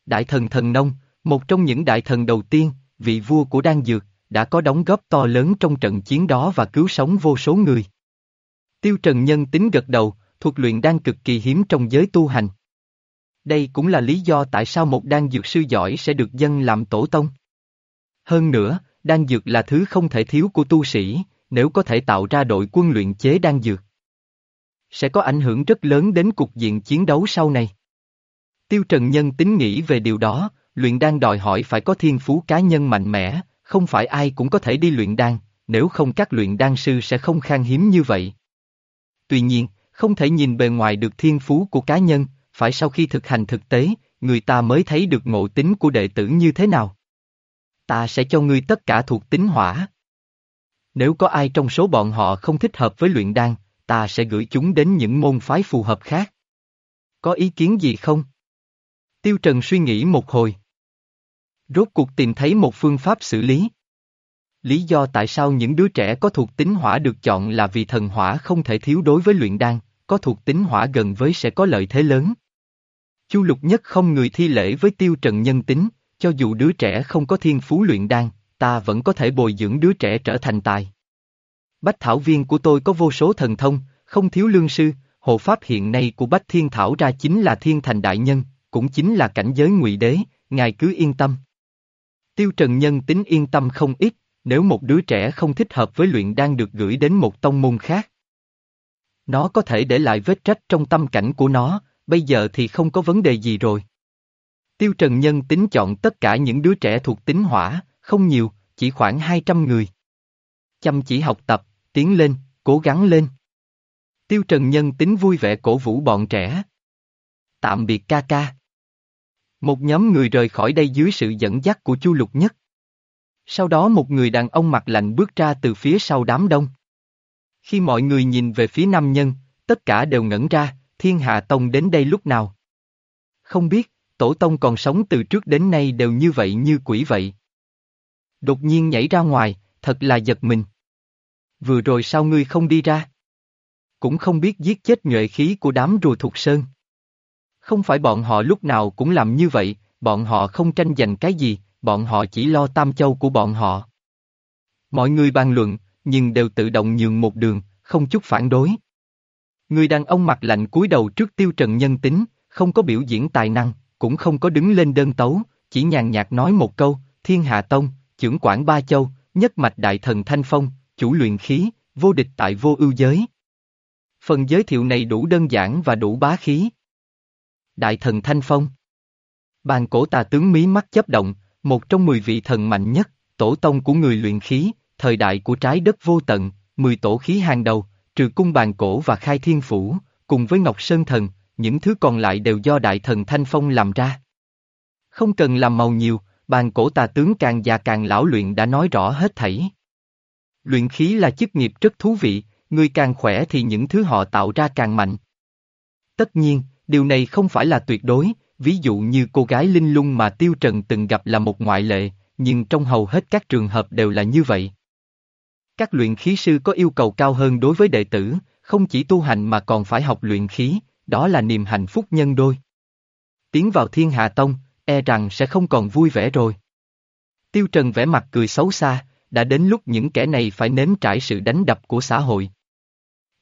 A: Đại thần thần nông, một trong những đại thần đầu tiên, vị vua của Đan Dược, đã có đóng góp to lớn trong trận chiến đó và cứu sống vô số người. Tiêu Trần Nhân tính gật đầu, thuộc luyện đang cực kỳ hiếm trong giới tu hành. Đây cũng là lý do tại sao một đan dược sư giỏi sẽ được dân làm tổ tông. Hơn nữa, đan dược là thứ không thể thiếu của tu sĩ, nếu có thể tạo ra đội quân luyện chế đan dược. Sẽ có ảnh hưởng rất lớn đến cục diện chiến đấu sau này. Tiêu Trần Nhân tính nghĩ về điều đó, luyện đan đòi hỏi phải có thiên phú cá nhân mạnh mẽ, không phải ai cũng có thể đi luyện đan, nếu không các luyện đan sư sẽ không khan hiếm như vậy. Tuy nhiên, không thể nhìn bề ngoài được thiên phú của cá nhân, phải sau khi thực hành thực tế, người ta mới thấy được ngộ tính của đệ tử như thế nào. Ta sẽ cho ngươi tất cả thuộc tính hỏa. Nếu có ai trong số bọn họ không thích hợp với luyện đan, ta sẽ gửi chúng đến những môn phái phù hợp khác. Có ý kiến gì không? Tiêu Trần suy nghĩ một hồi. Rốt cuộc tìm thấy một phương pháp xử lý. Lý do tại sao những đứa trẻ có thuộc tính hỏa được chọn là vì thần hỏa không thể thiếu đối với luyện đan, có thuộc tính hỏa gần với sẽ có lợi thế lớn. Chu lục nhất không người thi lễ với tiêu trần nhân tính, cho dù đứa trẻ không có thiên phú luyện đan, ta vẫn có thể bồi dưỡng đứa trẻ trở thành tài. Bách thảo viên của tôi có vô số thần thông, không thiếu lương sư, hộ pháp hiện nay của Bách Thiên Thảo ra chính là thiên thành đại nhân, cũng chính là cảnh giới ngụy đế, ngài cứ yên tâm. Tiêu Trần Nhân tính yên tâm không ít, nếu một đứa trẻ không thích hợp với luyện đan được gửi đến một tông môn khác. Nó có thể để lại vết trách trong tâm cảnh của nó, bây giờ thì không có vấn đề gì rồi. Tiêu Trần Nhân tính chọn tất cả những đứa trẻ thuộc tính hỏa, không nhiều, chỉ khoảng 200 người. Chăm chỉ học tập, tiến lên, cố gắng lên. Tiêu Trần Nhân tính vui vẻ cổ vũ bọn trẻ. Tạm biệt ca ca. Một nhóm người rời khỏi đây dưới sự dẫn dắt của Chu Lục Nhất. Sau đó một người đàn ông mặt lạnh bước ra từ phía sau đám đông. Khi mọi người nhìn về phía nam nhân, tất cả đều ngẩn ra, Thiên Hạ Tông đến đây lúc nào? Không biết, Tổ Tông còn sống từ trước đến nay đều như vậy như quỷ vậy. Đột nhiên nhảy ra ngoài, thật là giật mình. Vừa rồi sao ngươi không đi ra? Cũng không biết giết chết nhuệ khí của đám rùa thuộc sơn. Không phải bọn họ lúc nào cũng làm như vậy, bọn họ không tranh giành cái gì, bọn họ chỉ lo tam châu của bọn họ. Mọi người bàn luận, nhưng đều tự động nhường một đường, không chút phản đối. Người đàn ông mặt lạnh cúi đầu trước tiêu trần nhân tính, không có biểu diễn tài năng, cũng không có đứng lên đơn tấu, chỉ nhàn nhạt nói một câu, thiên hạ tông, trưởng quản ba châu, nhất mạch đại thần thanh phong, chủ luyện khí, vô địch tại vô ưu giới. Phần giới thiệu này đủ đơn giản và đủ bá khí. Đại thần Thanh Phong Bàn cổ tà tướng mí mắt chấp động, một trong mười vị thần mạnh nhất, tổ tông của người luyện khí, thời đại của trái đất vô tận, mười tổ khí hàng đầu, trừ cung bàn cổ và khai thiên phủ, cùng với Ngọc Sơn Thần, những thứ còn lại đều do đại thần Thanh Phong làm ra. Không cần làm màu nhiều, bàn cổ tà tướng càng già càng lão luyện đã nói rõ hết thảy. Luyện khí là chức nghiệp rất thú vị, người càng khỏe thì những thứ họ tạo ra càng mạnh. Tất nhiên, điều này không phải là tuyệt đối, ví dụ như cô gái linh lung mà Tiêu Trần từng gặp là một ngoại lệ, nhưng trong hầu hết các trường hợp đều là như vậy. Các luyện khí sư có yêu cầu cao hơn đối với đệ tử, không chỉ tu hành mà còn phải học luyện khí, đó là niềm hạnh phúc nhân đôi. Tiến vào thiên hạ tông, e rằng sẽ không còn vui vẻ rồi. Tiêu Trần vẽ mặt cười xấu xa, đã đến lúc những kẻ này phải nếm trải sự đánh đập của xã hội.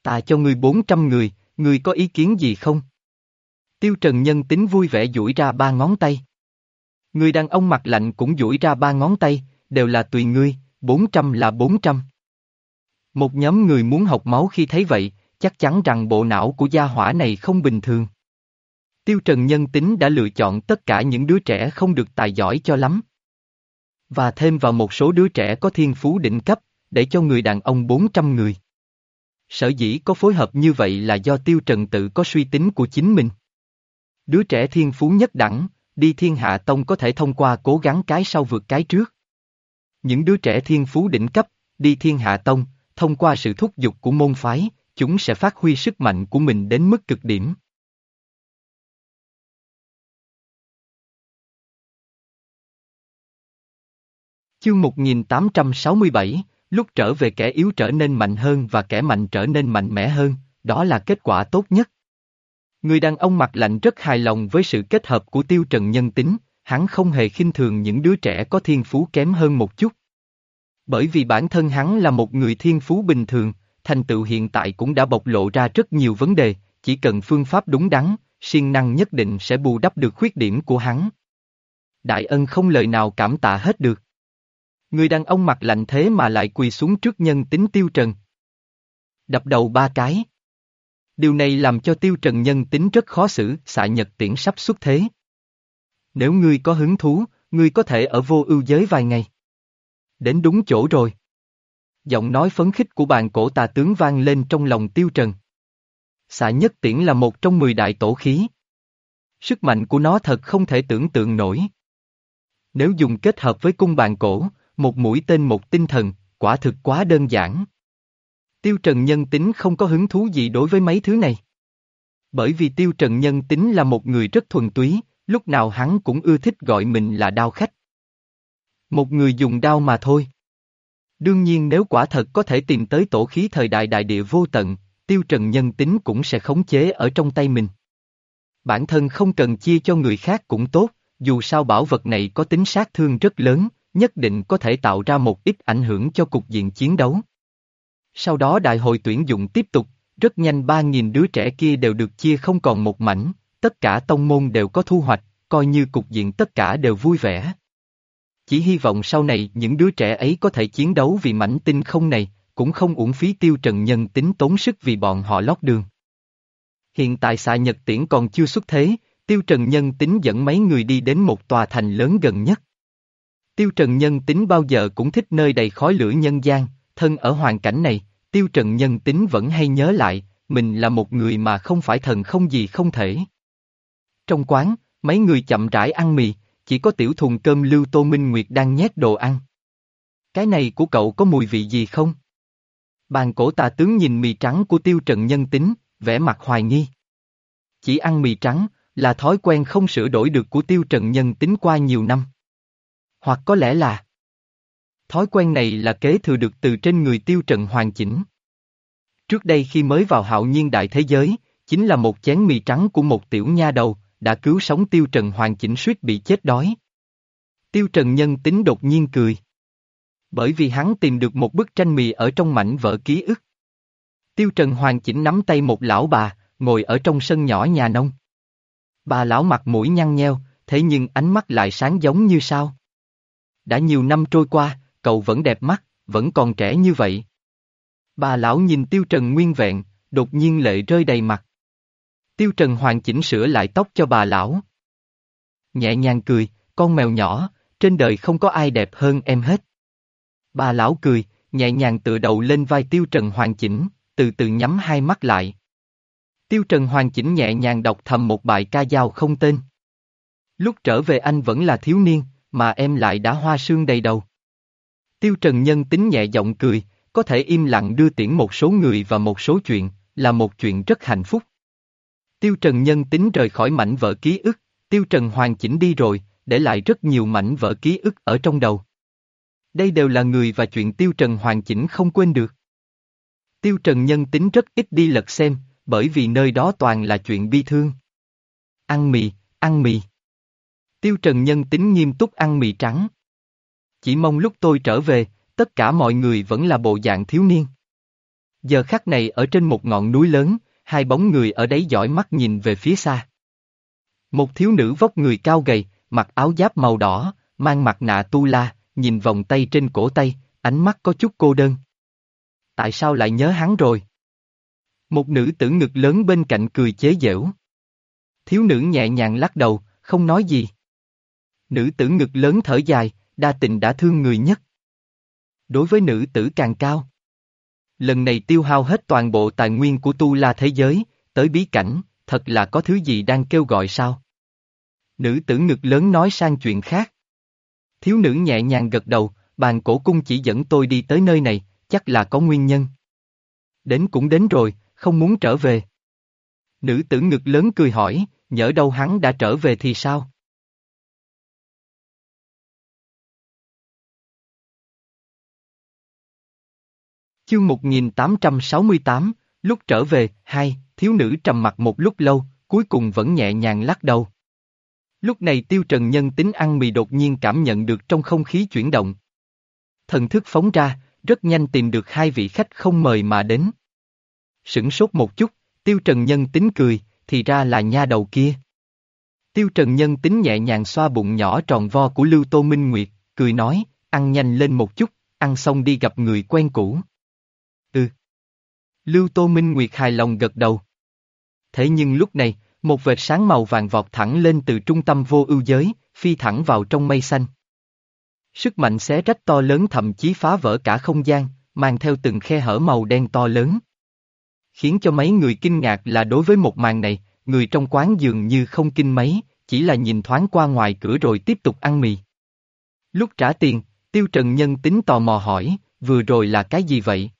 A: Ta cho ngươi 400 người, ngươi có ý kiến gì không? Tiêu Trần nhân tính vui vẻ duỗi ra ba ngón tay. Người đàn ông mặt lạnh cũng duỗi ra ba ngón tay, đều là tùy ngươi, 400 là 400. Một nhóm người muốn học máu khi thấy vậy, chắc chắn rằng bộ não của gia hỏa này không bình thường. Tiêu Trần nhân tính đã lựa chọn tất cả những đứa trẻ không được tài giỏi cho lắm. Và thêm vào một số đứa trẻ có thiên phú đỉnh cấp, để cho người đàn ông 400 người. Sở dĩ có phối hợp như vậy là do Tiêu Trần tự có suy tính của chính mình. Đứa trẻ thiên phú nhất đẳng, đi thiên hạ tông có thể thông qua cố gắng cái sau vượt cái trước. Những đứa trẻ thiên phú đỉnh cấp, đi thiên hạ tông, thông qua sự thúc giục của môn phái, chúng sẽ phát huy sức mạnh của mình đến mức cực điểm. Chương 1867, lúc trở về kẻ yếu trở nên mạnh hơn và kẻ mạnh trở nên mạnh mẽ hơn, đó là kết quả tốt nhất. Người đàn ông mặt lạnh rất hài lòng với sự kết hợp của tiêu trần nhân tính, hắn không hề khinh thường những đứa trẻ có thiên phú kém hơn một chút. Bởi vì bản thân hắn là một người thiên phú bình thường, thành tựu hiện tại cũng đã bộc lộ ra rất nhiều vấn đề, chỉ cần phương pháp đúng đắn, siêng năng nhất định sẽ bù đắp được khuyết điểm của hắn. Đại ân không lời nào cảm tạ hết được. Người đàn ông mặt lạnh thế mà lại quỳ xuống trước nhân tính tiêu trần. Đập đầu ba cái. Điều này làm cho tiêu trần nhân tính rất khó xử, xạ nhật tiễn sắp xuất thế. Nếu ngươi có hứng thú, ngươi có thể ở vô ưu giới vài ngày. Đến đúng chỗ rồi. Giọng nói phấn khích của bàn cổ tà tướng vang lên trong lòng tiêu trần. Xạ nhất tiễn là một trong mười đại tổ khí. Sức mạnh của nó thật không thể tưởng tượng nổi. Nếu dùng kết hợp với cung bàn cổ, một mũi tên một tinh thần, quả thực quá đơn giản. Tiêu Trần Nhân Tính không có hứng thú gì đối với mấy thứ này. Bởi vì Tiêu Trần Nhân Tính là một người rất thuần túy, lúc nào hắn cũng ưa thích gọi mình là đao khách. Một người dùng đao mà thôi. Đương nhiên nếu quả thật có thể tìm tới tổ khí thời đại đại địa vô tận, Tiêu Trần Nhân Tính cũng sẽ khống chế ở trong tay mình. Bản thân không cần chia cho người khác cũng tốt, dù sao bảo vật này có tính sát thương rất lớn, nhất định có thể tạo ra một ít ảnh hưởng cho cục diện chiến đấu. Sau đó đại hội tuyển dụng tiếp tục, rất nhanh 3.000 đứa trẻ kia đều được chia không còn một mảnh, tất cả tông môn đều có thu hoạch, coi như cục diện tất cả đều vui vẻ. Chỉ hy vọng sau này những đứa trẻ ấy có thể chiến đấu vì mảnh tinh không này, cũng không uổng phí tiêu trần nhân tính tốn sức vì bọn họ lót đường. Hiện tại xạ Nhật Tiễn còn chưa xuất thế, tiêu trần nhân tính dẫn mấy người đi đến một tòa thành lớn gần nhất. Tiêu Trần Nhân tính bao giờ cũng thích nơi đầy khói lửa nhân gian, thân ở hoàn cảnh này, Tiêu Trần Nhân tính vẫn hay nhớ lại, mình là một người mà không phải thần không gì không thể. Trong quán, mấy người chậm rãi ăn mì, chỉ có tiểu thùng cơm Lưu Tô Minh Nguyệt đang nhét đồ ăn. Cái này của cậu có mùi vị gì không? Bàn cổ tà tướng nhìn mì trắng của Tiêu Trần Nhân tính, vẻ mặt hoài nghi. Chỉ ăn mì trắng, là thói quen không sửa đổi được của Tiêu Trần Nhân tính qua nhiều năm. Hoặc có lẽ là Thói quen này là kế thừa được từ trên người tiêu trần hoàn chỉnh. Trước đây khi mới vào hạo nhiên đại thế giới, chính là một chén mì trắng của một tiểu nha đầu, đã cứu sống tiêu trần hoàn chỉnh suýt bị chết đói. Tiêu trần nhân tính đột nhiên cười. Bởi vì hắn tìm được một bức tranh mì ở trong mảnh vỡ ký ức. Tiêu trần hoàn chỉnh nắm tay một lão bà, ngồi ở trong sân nhỏ nhà nông. Bà lão mặt mũi nhăn nheo, thế nhưng ánh mắt lại sáng giống như sao. Đã nhiều năm trôi qua, cậu vẫn đẹp mắt, vẫn còn trẻ như vậy. Bà lão nhìn Tiêu Trần nguyên vẹn, đột nhiên lệ rơi đầy mặt. Tiêu Trần hoàn chỉnh sửa lại tóc cho bà lão. Nhẹ nhàng cười, con mèo nhỏ, trên đời không có ai đẹp hơn em hết. Bà lão cười, nhẹ nhàng tựa đầu lên vai Tiêu Trần hoàn chỉnh, từ từ nhắm hai mắt lại. Tiêu Trần hoàn chỉnh nhẹ nhàng đọc thầm một bài ca dao không tên. Lúc trở về anh vẫn là thiếu niên, mà em lại đã hoa sương đầy đầu. Tiêu Trần Nhân tính nhẹ giọng cười, có thể im lặng đưa tiễn một số người và một số chuyện, là một chuyện rất hạnh phúc. Tiêu Trần Nhân tính rời khỏi mảnh vỡ ký ức, Tiêu Trần hoàn chỉnh đi rồi, để lại rất nhiều mảnh vỡ ký ức ở trong đầu. Đây đều là người và chuyện Tiêu Trần hoàn chỉnh không quên được. Tiêu Trần Nhân tính rất ít đi lật xem, bởi vì nơi đó toàn là chuyện bi thương. Ăn mì, ăn mì. Tiêu Trần Nhân tính nghiêm túc ăn mì trắng. Chỉ mong lúc tôi trở về, tất cả mọi người vẫn là bộ dạng thiếu niên. Giờ khắc này ở trên một ngọn núi lớn, hai bóng người ở đấy dõi mắt nhìn về phía xa. Một thiếu nữ vóc người cao gầy, mặc áo giáp màu đỏ, mang mặt nạ tu la, nhìn vòng tay trên cổ tay, ánh mắt có chút cô đơn. Tại sao lại nhớ hắn rồi? Một nữ tử ngực lớn bên cạnh cười chế giễu. Thiếu nữ nhẹ nhàng lắc đầu, không nói gì. Nữ tử ngực lớn thở dài, đa tình đã thương người nhất. Đối với nữ tử càng cao. Lần này tiêu hao hết toàn bộ tài nguyên của tu la thế giới, tới bí cảnh, thật là có thứ gì đang kêu gọi sao? Nữ tử ngực lớn nói sang chuyện khác. Thiếu nữ nhẹ nhàng gật đầu, bàn cổ cung chỉ dẫn tôi đi tới nơi này, chắc là có nguyên nhân. Đến cũng đến rồi, không muốn trở về. Nữ tử ngực lớn cười hỏi, nhỡ đâu hắn đã trở về thì sao? Chương 1868, lúc trở về, hai, thiếu nữ trầm mặt một lúc lâu, cuối cùng vẫn nhẹ nhàng lắc đầu. Lúc này tiêu trần nhân tính ăn mì đột nhiên cảm nhận được trong không khí chuyển động. Thần thức phóng ra, rất nhanh tìm được hai vị khách không mời mà đến. Sửng sốt một chút, tiêu trần nhân tính cười, thì ra là nha đầu kia. Tiêu trần nhân tính nhẹ nhàng xoa bụng nhỏ tròn vo của Lưu Tô Minh Nguyệt, cười nói, ăn nhanh lên một chút, ăn xong đi gặp người quen cũ. Lưu Tô Minh Nguyệt hài lòng gật đầu. Thế nhưng lúc này, một vệt sáng màu vàng vọt thẳng lên từ trung tâm vô ưu giới, phi thẳng vào trong mây xanh. Sức mạnh xé rách to lớn thậm chí phá vỡ cả không gian, mang theo từng khe hở màu đen to lớn. Khiến cho mấy người kinh ngạc là đối với một màn này, người trong quán dường như không kinh mấy, chỉ là nhìn thoáng qua ngoài cửa rồi tiếp tục ăn mì. Lúc trả tiền, Tiêu Trần Nhân tính tò mò hỏi, vừa rồi là cái gì vậy?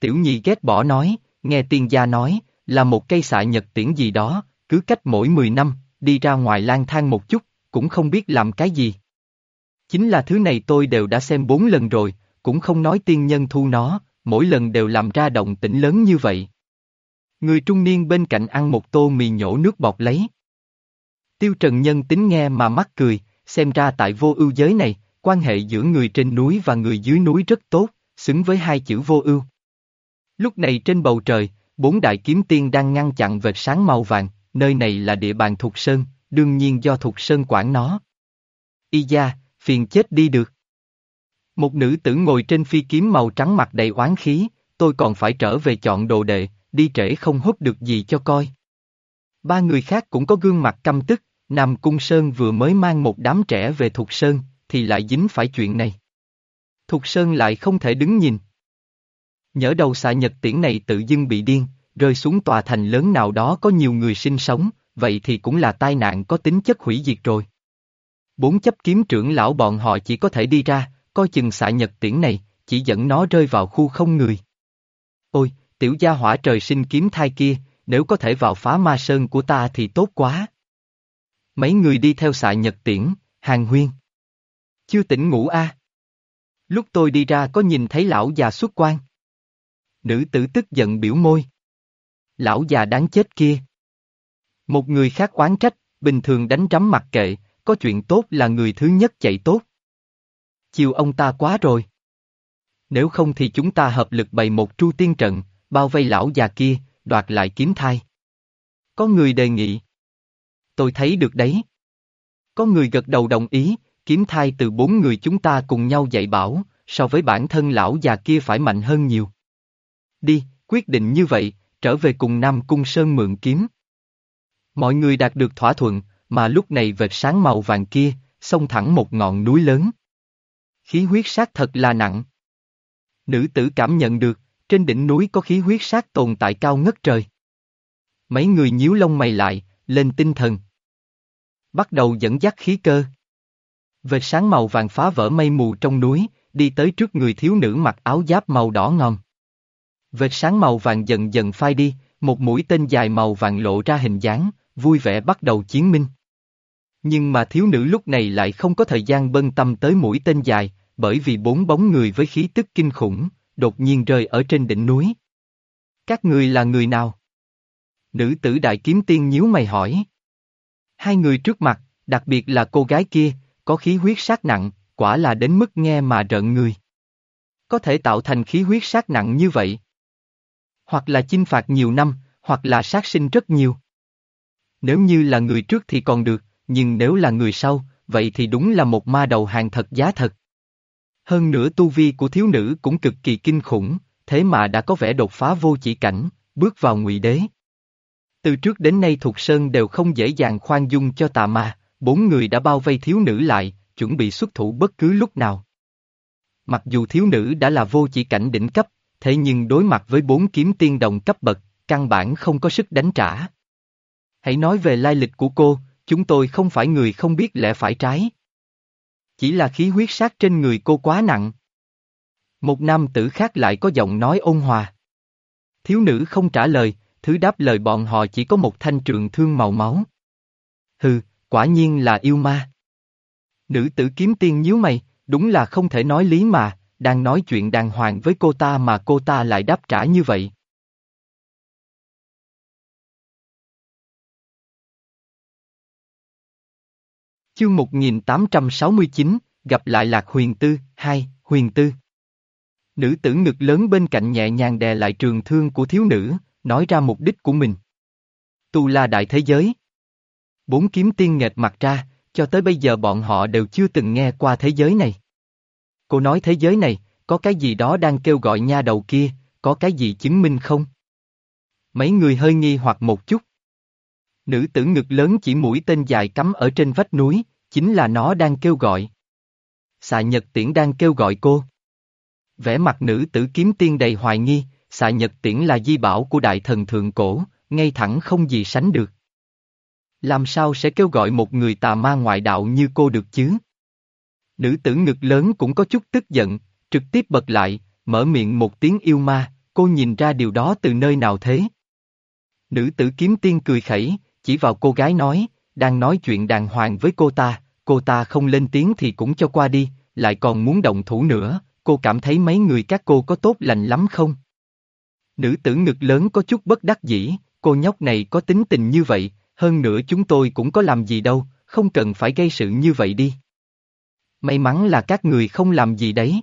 A: Tiểu Nhi ghét bỏ nói, nghe tiên gia nói, là một cây xạ nhật tiễn gì đó, cứ cách mỗi 10 năm, đi ra ngoài lang thang một chút, cũng không biết làm cái gì. Chính là thứ này tôi đều đã xem bốn lần rồi, cũng không nói tiên nhân thu nó, mỗi lần đều làm ra động tĩnh lớn như vậy. Người trung niên bên cạnh ăn một tô mì nhổ nước bọt lấy. Tiêu Trần Nhân tính nghe mà mắc cười, xem ra tại vô ưu giới này, quan hệ giữa người trên núi và người dưới núi rất tốt, xứng với hai chữ vô ưu. Lúc này trên bầu trời, bốn đại kiếm tiên đang ngăn chặn vệt sáng màu vàng, nơi này là địa bàn Thục Sơn, đương nhiên do Thục Sơn quản nó. Y gia, phiền chết đi được. Một nữ tử ngồi trên phi kiếm màu trắng mặt đầy oán khí, tôi còn phải trở về chọn đồ đệ, đi trễ không hút được gì cho coi. Ba người khác cũng có gương mặt căm tức, Nam Cung Sơn vừa mới mang một đám trẻ về Thục Sơn, thì lại dính phải chuyện này. Thục Sơn lại không thể đứng nhìn. Nhớ đầu xạ nhật tiễn này tự dưng bị điên, rơi xuống tòa thành lớn nào đó có nhiều người sinh sống, vậy thì cũng là tai nạn có tính chất hủy diệt rồi. Bốn chấp kiếm trưởng lão bọn họ chỉ có thể đi ra, coi chừng xạ nhật tiễn này, chỉ dẫn nó rơi vào khu không người. Ôi, tiểu gia hỏa trời sinh kiếm thai kia, nếu có thể vào phá ma sơn của ta thì tốt quá. Mấy người đi theo xạ nhật tiễn, hàng huyên. Chưa tỉnh ngủ a à? Lúc tôi đi ra có nhìn thấy lão già xuất quan. Nữ tử tức giận biểu môi. Lão già đáng chết kia. Một người khác oán trách, bình thường đánh rắm mặc kệ, có chuyện tốt là người thứ nhất chạy tốt. Chiều ông ta quá rồi. Nếu không thì chúng ta hợp lực bày một tru tiên trận, bao vây lão già kia, đoạt lại kiếm thai. Có người đề nghị. Tôi thấy được đấy. Có người gật đầu đồng ý, kiếm thai từ bốn người chúng ta cùng nhau dạy bảo, so với bản thân lão già kia phải mạnh hơn nhiều. Đi, quyết định như vậy, trở về cùng Nam Cung Sơn mượn kiếm. Mọi người đạt được thỏa thuận, mà lúc này vệt sáng màu vàng kia, xông thẳng một ngọn núi lớn. Khí huyết sát thật là nặng. Nữ tử cảm nhận được, trên đỉnh núi có khí huyết sát tồn tại cao ngất trời. Mấy người nhíu lông mày lại, lên tinh thần. Bắt đầu dẫn dắt khí cơ. Vệt sáng màu vàng phá vỡ mây mù trong núi, đi tới trước người thiếu nữ mặc áo giáp màu đỏ ngòm. Vệt sáng màu vàng dần dần phai đi, một mũi tên dài màu vàng lộ ra hình dáng, vui vẻ bắt đầu chiến minh. Nhưng mà thiếu nữ lúc này lại không có thời gian bân tâm tới mũi tên dài, bởi vì bốn bóng người với khí tức kinh khủng, đột nhiên rơi ở trên đỉnh núi. Các người là người nào? Nữ tử đại kiếm tiên nhíu mày hỏi. Hai người trước mặt, đặc biệt là cô gái kia, có khí huyết sát nặng, quả là đến mức nghe mà rợn người. Có thể tạo thành khí huyết sát nặng như vậy. Hoặc là chinh phạt nhiều năm, hoặc là sát sinh rất nhiều. Nếu như là người trước thì còn được, nhưng nếu là người sau, vậy thì đúng là một ma đầu hàng thật giá thật. Hơn nữa tu vi của thiếu nữ cũng cực kỳ kinh khủng, thế mà đã có vẻ đột phá vô chỉ cảnh, bước vào ngụy đế. Từ trước đến nay Thục Sơn đều không dễ dàng khoan dung cho tà ma, bốn người đã bao vây thiếu nữ lại, chuẩn bị xuất thủ bất cứ lúc nào. Mặc dù thiếu nữ đã là vô chỉ cảnh đỉnh cấp, thế nhưng đối mặt với bốn kiếm tiên đồng cấp bậc, căn bản không có sức đánh trả. Hãy nói về lai lịch của cô, chúng tôi không phải người không biết lẽ phải trái. Chỉ là khí huyết sát trên người cô quá nặng. Một nam tử khác lại có giọng nói ôn hòa. Thiếu nữ không trả lời, thứ đáp lời bọn họ chỉ có một thanh trường thương màu máu. Hừ, quả nhiên là yêu ma. Nữ tử kiếm tiên nhíu mày, đúng là không thể nói lý mà, đang nói chuyện đàng hoàng với cô ta mà cô ta lại đáp trả như vậy. Chương 1869, gặp lại Lạc Huyền Tư, hai, Huyền Tư. Nữ tử ngực lớn bên cạnh nhẹ nhàng đè lại trường thương của thiếu nữ, nói ra mục đích của mình. Tu la đại thế giới. Bốn kiếm tiên nghệt mặt ra, cho tới bây giờ bọn họ đều chưa từng nghe qua thế giới này. Cô nói thế giới này, có cái gì đó đang kêu gọi nha đầu kia, có cái gì chứng minh không? Mấy người hơi nghi hoặc một chút. Nữ tử ngực lớn chỉ mũi tên dài cắm ở trên vách núi, chính là nó đang kêu gọi. Xạ Nhật Tiễn đang kêu gọi cô. Vẻ mặt nữ tử kiếm tiên đầy hoài nghi, xạ Nhật Tiễn là di bảo của đại thần thượng cổ, ngay thẳng không gì sánh được. Làm sao sẽ kêu gọi một người tà ma ngoại đạo như cô được chứ? Nữ tử ngực lớn cũng có chút tức giận, trực tiếp bật lại, mở miệng một tiếng yêu ma, cô nhìn ra điều đó từ nơi nào thế? Nữ tử kiếm tiên cười khẩy, chỉ vào cô gái nói, đang nói chuyện đàng hoàng với cô ta, cô ta không lên tiếng thì cũng cho qua đi, lại còn muốn động thủ nữa, cô cảm thấy mấy người các cô có tốt lành lắm không? Nữ tử ngực lớn có chút bất đắc dĩ, cô nhóc này có tính tình như vậy, hơn nữa chúng tôi cũng có làm gì đâu, không cần phải gây sự như vậy đi. May mắn là các người không làm gì đấy.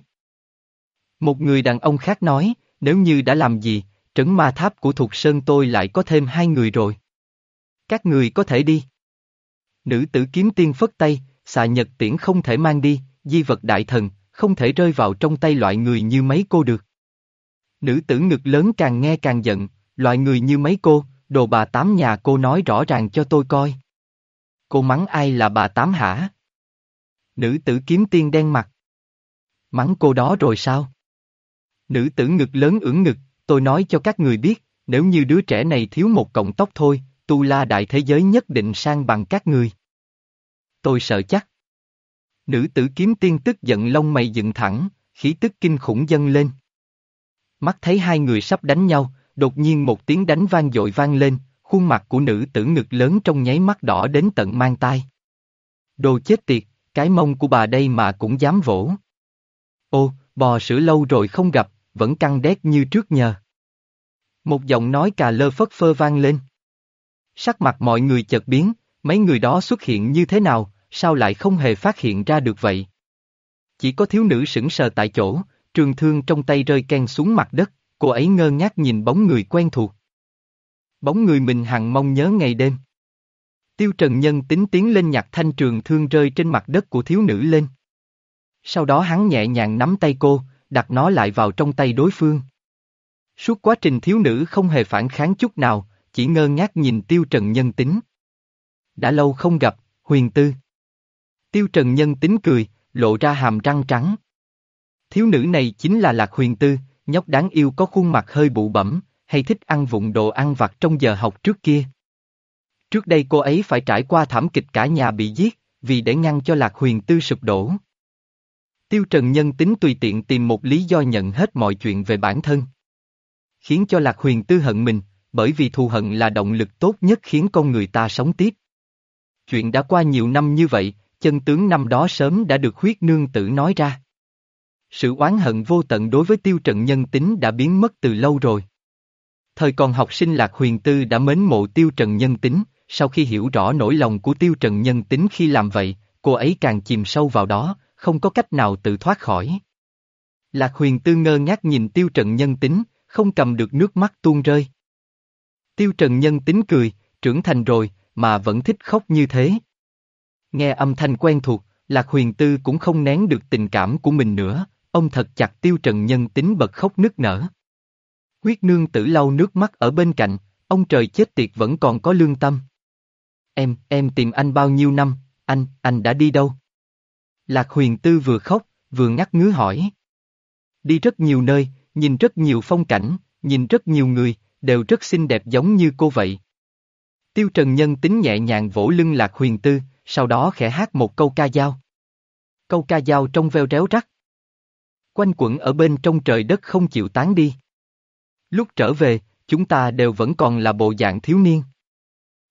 A: Một người đàn ông khác nói, nếu như đã làm gì, trấn ma tháp của thuộc Sơn tôi lại có thêm hai người rồi. Các người có thể đi. Nữ tử kiếm tiên phất tay, xà nhật tiễn không thể mang đi, di vật đại thần, không thể rơi vào trong tay loại người như mấy cô được. Nữ tử ngực lớn càng nghe càng giận, loại người như mấy cô, đồ bà tám nhà cô nói rõ ràng cho tôi coi. Cô mắng ai là bà tám hả? Nữ tử kiếm tiên đen mặt. Mắng cô đó rồi sao? Nữ tử ngực lớn ưỡn ngực, tôi nói cho các người biết, nếu như đứa trẻ này thiếu một cọng tóc thôi, tu la đại thế giới nhất định sang bằng các người. Tôi sợ chắc. Nữ tử kiếm tiên tức giận lông mày dựng thẳng, khí tức kinh khủng dâng lên. Mắt thấy hai người sắp đánh nhau, đột nhiên một tiếng đánh vang dội vang lên, khuôn mặt của nữ tử ngực lớn trong nháy mắt đỏ đến tận mang tai. Đồ chết tiệt, cái mông của bà đây mà cũng dám vỗ. Ô, bò sữa lâu rồi không gặp, vẫn căng đét như trước nhờ. Một giọng nói cà lơ phất phơ vang lên. Sắc mặt mọi người chợt biến, mấy người đó xuất hiện như thế nào, sao lại không hề phát hiện ra được vậy? Chỉ có thiếu nữ sững sờ tại chỗ, trường thương trong tay rơi ken xuống mặt đất, cô ấy ngơ ngác nhìn bóng người quen thuộc. Bóng người mình hằng mong nhớ ngày đêm. Tiêu Trần Nhân tính tiến lên nhặt thanh trường thương rơi trên mặt đất của thiếu nữ lên. Sau đó hắn nhẹ nhàng nắm tay cô, đặt nó lại vào trong tay đối phương. Suốt quá trình thiếu nữ không hề phản kháng chút nào, chỉ ngơ ngác nhìn Tiêu Trần Nhân tính. Đã lâu không gặp, huyền tư. Tiêu Trần Nhân tính cười, lộ ra hàm răng trắng. Thiếu nữ này chính là Lạc Huyền Tư, nhóc đáng yêu có khuôn mặt hơi bụ bẩm, hay thích ăn vụng đồ ăn vặt trong giờ học trước kia. Trước đây cô ấy phải trải qua thảm kịch cả nhà bị giết, vì để ngăn cho Lạc Huyền Tư sụp đổ. Tiêu Trần Nhân tính tùy tiện tìm một lý do nhận hết mọi chuyện về bản thân. Khiến cho Lạc Huyền Tư hận mình, bởi vì thù hận là động lực tốt nhất khiến con người ta sống tiếp. Chuyện đã qua nhiều năm như vậy, chân tướng năm đó sớm đã được huyết nương tử nói ra. Sự oán hận vô tận đối với tiêu trần nhân tính đã biến mất từ lâu rồi. Thời còn học sinh Lạc Huyền Tư đã mến mộ tiêu trần nhân tính, sau khi hiểu rõ nỗi lòng của tiêu trần nhân tính khi làm vậy, cô ấy càng chìm sâu vào đó, không có cách nào tự thoát khỏi. Lạc Huyền Tư ngơ ngác nhìn tiêu trần nhân tính, không cầm được nước mắt tuôn rơi. Tiêu trần nhân tính cười, trưởng thành rồi, mà vẫn thích khóc như thế. Nghe âm thanh quen thuộc, Lạc Huyền Tư cũng không nén được tình cảm của mình nữa, ông thật chặt tiêu trần nhân tính bật khóc nức nở. Huyết nương tử lau nước mắt ở bên cạnh, ông trời chết tiệt vẫn còn có lương tâm. Em, em tìm anh bao nhiêu năm, anh, anh đã đi đâu? Lạc huyền tư vừa khóc, vừa ngắt ngứa hỏi. Đi rất nhiều nơi, nhìn rất nhiều phong cảnh, nhìn rất nhiều người, đều rất xinh đẹp giống như cô vậy. Tiêu Trần Nhân tính nhẹ nhàng vỗ lưng Lạc Huyền Tư, sau đó khẽ hát một câu ca dao. Câu ca dao trong veo réo rắc. Quanh quẩn ở bên trong trời đất không chịu tán đi. Lúc trở về, chúng ta đều vẫn còn là bộ dạng thiếu niên.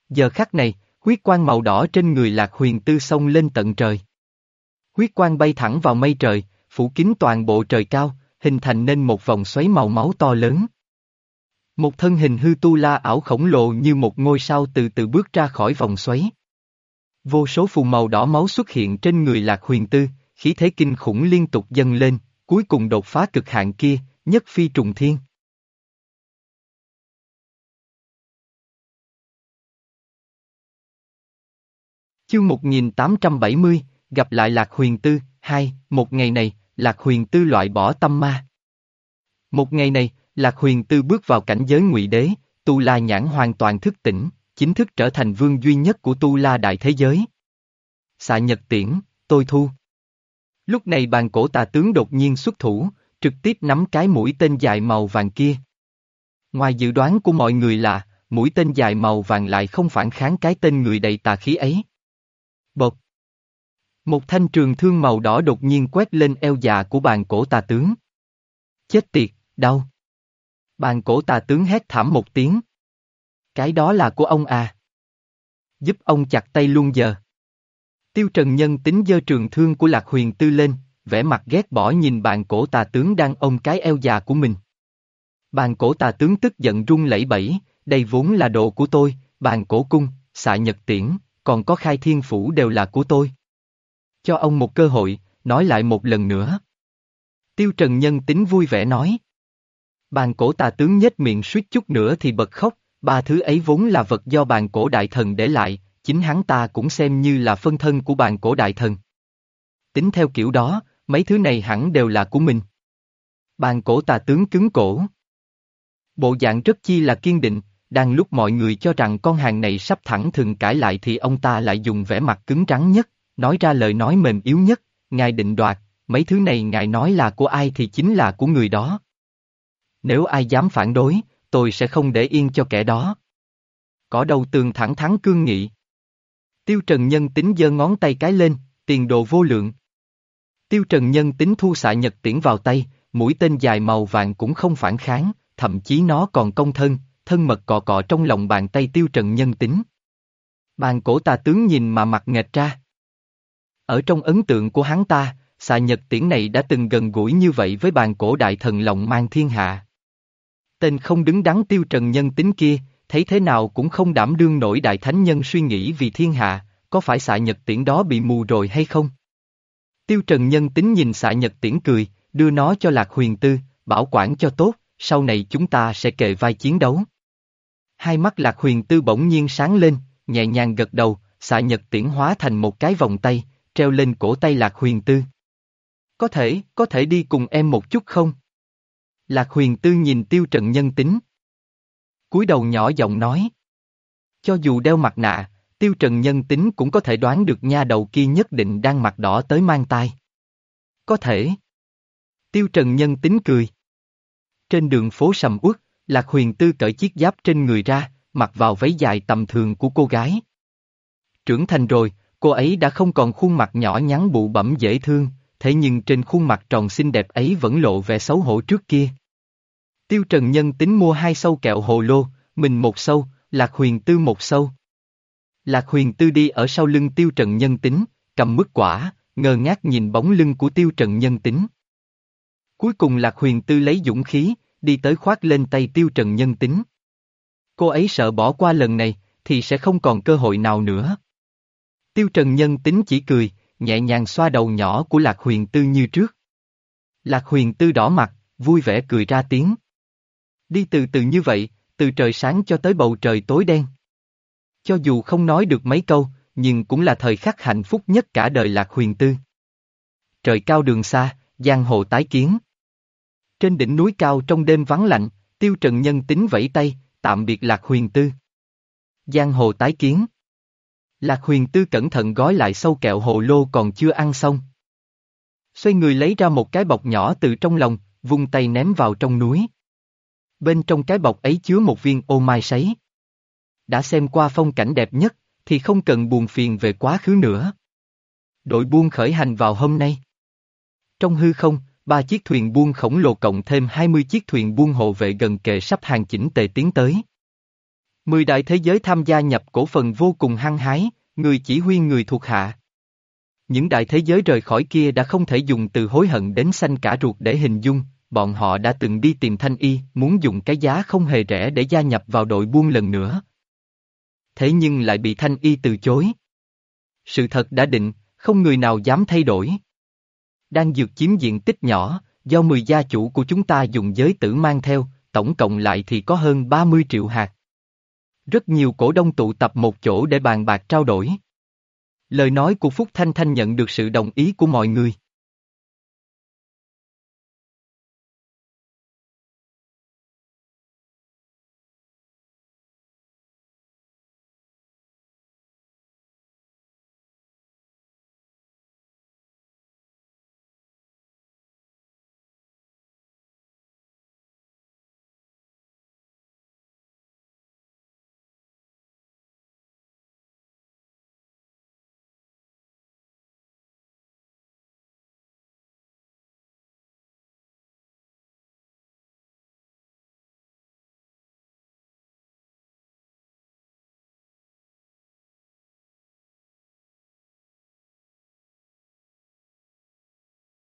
A: Giờ khắc này, huyết quang màu đỏ trên người Lạc Huyền Tư xông lên tận trời. Huyết quang bay thẳng vào mây trời, phủ kín toàn bộ trời cao, hình thành nên một vòng xoáy màu máu to lớn. Một thân hình hư tu la ảo khổng lồ như một ngôi sao từ từ bước ra khỏi vòng xoáy. Vô số phù màu đỏ máu xuất hiện trên người lạc huyền tư, khí thế kinh khủng liên tục dâng lên, cuối cùng đột phá cực hạn kia, nhất phi trùng thiên. Chương 1870, gặp lại Lạc Huyền Tư, hai, một ngày này, Lạc Huyền Tư loại bỏ tâm ma. Một ngày này, Lạc Huyền Tư bước vào cảnh giới ngụy đế, Tu La Nhãn hoàn toàn thức tỉnh, chính thức trở thành vương duy nhất của Tu La Đại Thế Giới. Xạ Nhật Tiễn, tôi thu. Lúc này bàn cổ tà tướng đột nhiên xuất thủ, trực tiếp nắm cái mũi tên dài màu vàng kia. Ngoài dự đoán của mọi người là, mũi tên dài màu vàng lại không phản kháng cái tên người đầy tà khí ấy. Bột. Một thanh trường thương màu đỏ đột nhiên quét lên eo già của bàn cổ tà tướng. Chết tiệt, đau. Bàn cổ tà tướng hét thảm một tiếng. Cái đó là của ông à. Giúp ông chặt tay luôn giờ. Tiêu Trần Nhân tính dơ trường thương của Lạc Huyền Tư lên, vẻ mặt ghét bỏ nhìn bàn cổ tà tướng đang ôm cái eo già của mình. Bàn cổ tà tướng tức giận run lẩy bẩy, đây vốn là đồ của tôi, bàn cổ cung, xạ nhật tiễn, còn có khai thiên phủ đều là của tôi. Cho ông một cơ hội, nói lại một lần nữa. Tiêu Trần Nhân tính vui vẻ nói. Bàn cổ tà tướng nhếch miệng suýt chút nữa thì bật khóc, ba thứ ấy vốn là vật do bàn cổ đại thần để lại, chính hắn ta cũng xem như là phân thân của bàn cổ đại thần. Tính theo kiểu đó, mấy thứ này hẳn đều là của mình. Bàn cổ tà tướng cứng cổ. Bộ dạng rất chi là kiên định, đang lúc mọi người cho rằng con hàng này sắp thẳng thừng cãi lại thì ông ta lại dùng vẻ mặt cứng rắn nhất, nói ra lời nói mềm yếu nhất, ngài định đoạt, mấy thứ này ngài nói là của ai thì chính là của người đó. Nếu ai dám phản đối, tôi sẽ không để yên cho kẻ đó. Có đầu tường thẳng thắn cương nghị. Tiêu Trần Nhân tính giơ ngón tay cái lên, tiền đồ vô lượng. Tiêu Trần Nhân tính thu xạ nhật tiễn vào tay, mũi tên dài màu vàng cũng không phản kháng, thậm chí nó còn công thân, thân mật cọ cọ trong lòng bàn tay Tiêu Trần Nhân tính. Bàn cổ tà tướng nhìn mà mặt nghệt ra. Ở trong ấn tượng của hắn ta, xà nhật tiễn này đã từng gần gũi như vậy với bàn cổ đại thần lòng mang thiên hạ. Tên không đứng đắn tiêu trần nhân tính kia, thấy thế nào cũng không đảm đương nổi đại thánh nhân suy nghĩ vì thiên hạ, có phải xạ nhật tiễn đó bị mù rồi hay không? Tiêu trần nhân tính nhìn xạ nhật tiễn cười, đưa nó cho lạc huyền tư, bảo quản cho tốt, sau này chúng ta sẽ kề vai chiến đấu. Hai mắt lạc huyền tư bỗng nhiên sáng lên, nhẹ nhàng gật đầu, xạ nhật tiễn hóa thành một cái vòng tay, treo lên cổ tay lạc huyền tư. Có thể, có thể đi cùng em một chút không? Lạc huyền tư nhìn tiêu trần nhân tính. cúi đầu nhỏ giọng nói. Cho dù đeo mặt nạ, tiêu trần nhân tính cũng có thể đoán được nha đầu kia nhất định đang mặt đỏ tới mang tai. Có thể. Tiêu trần nhân tính cười. Trên đường phố sầm uất, Lạc huyền tư cởi chiếc giáp trên người ra, mặc vào váy dài tầm thường của cô gái. Trưởng thành rồi, cô ấy đã không còn khuôn mặt nhỏ nhắn bụ bẩm dễ thương, thế nhưng trên khuôn mặt tròn xinh đẹp ấy vẫn lộ vẻ xấu hổ trước kia. Tiêu Trần Nhân tính mua hai sâu kẹo hồ lô, mình một sâu, Lạc Huyền Tư một sâu. Lạc Huyền Tư đi ở sau lưng Tiêu Trần Nhân tính, cầm mứt quả, ngơ ngác nhìn bóng lưng của Tiêu Trần Nhân tính. Cuối cùng Lạc Huyền Tư lấy dũng khí, đi tới khoát lên tay Tiêu Trần Nhân tính. Cô ấy sợ bỏ qua lần này, thì sẽ không còn cơ hội nào nữa. Tiêu Trần Nhân tính chỉ cười, nhẹ nhàng xoa đầu nhỏ của Lạc Huyền Tư như trước. Lạc Huyền Tư đỏ mặt, vui vẻ cười ra tiếng. Đi từ từ như vậy, từ trời sáng cho tới bầu trời tối đen. Cho dù không nói được mấy câu, nhưng cũng là thời khắc hạnh phúc nhất cả đời Lạc Huyền Tư. Trời cao đường xa, giang hồ tái kiến. Trên đỉnh núi cao trong đêm vắng lạnh, tiêu trần nhân tính vẫy tay, tạm biệt Lạc Huyền Tư. Giang hồ tái kiến. Lạc Huyền Tư cẩn thận gói lại sâu kẹo hồ lô còn chưa ăn xong. Xoay người lấy ra một cái bọc nhỏ từ trong lòng, vung tay ném vào trong núi. Bên trong cái bọc ấy chứa một viên ô mai sấy. Đã xem qua phong cảnh đẹp nhất, thì không cần buồn phiền về quá khứ nữa. Đội buôn khởi hành vào hôm nay. Trong hư không, ba chiếc thuyền buôn khổng lồ cộng thêm 20 chiếc thuyền buôn hộ vệ gần kề sắp hàng chỉnh tề tiến tới. Mười đại thế giới tham gia nhập cổ phần vô cùng hăng hái, người chỉ huy người thuộc hạ. Những đại thế giới rời khỏi kia đã không thể dùng từ hối hận đến xanh cả ruột để hình dung, bọn họ đã từng đi tìm Thanh Y, muốn dùng cái giá không hề rẻ để gia nhập vào đội buôn lần nữa. Thế nhưng lại bị Thanh Y từ chối. Sự thật đã định, không người nào dám thay đổi. Đang dược chiếm diện tích nhỏ, do 10 gia chủ của chúng ta dùng giới tử mang theo, tổng cộng lại thì có hơn 30 triệu hạt. Rất nhiều cổ đông tụ tập một chỗ để bàn bạc trao đổi. Lời nói của Phúc Thanh Thanh nhận được sự đồng ý của mọi người.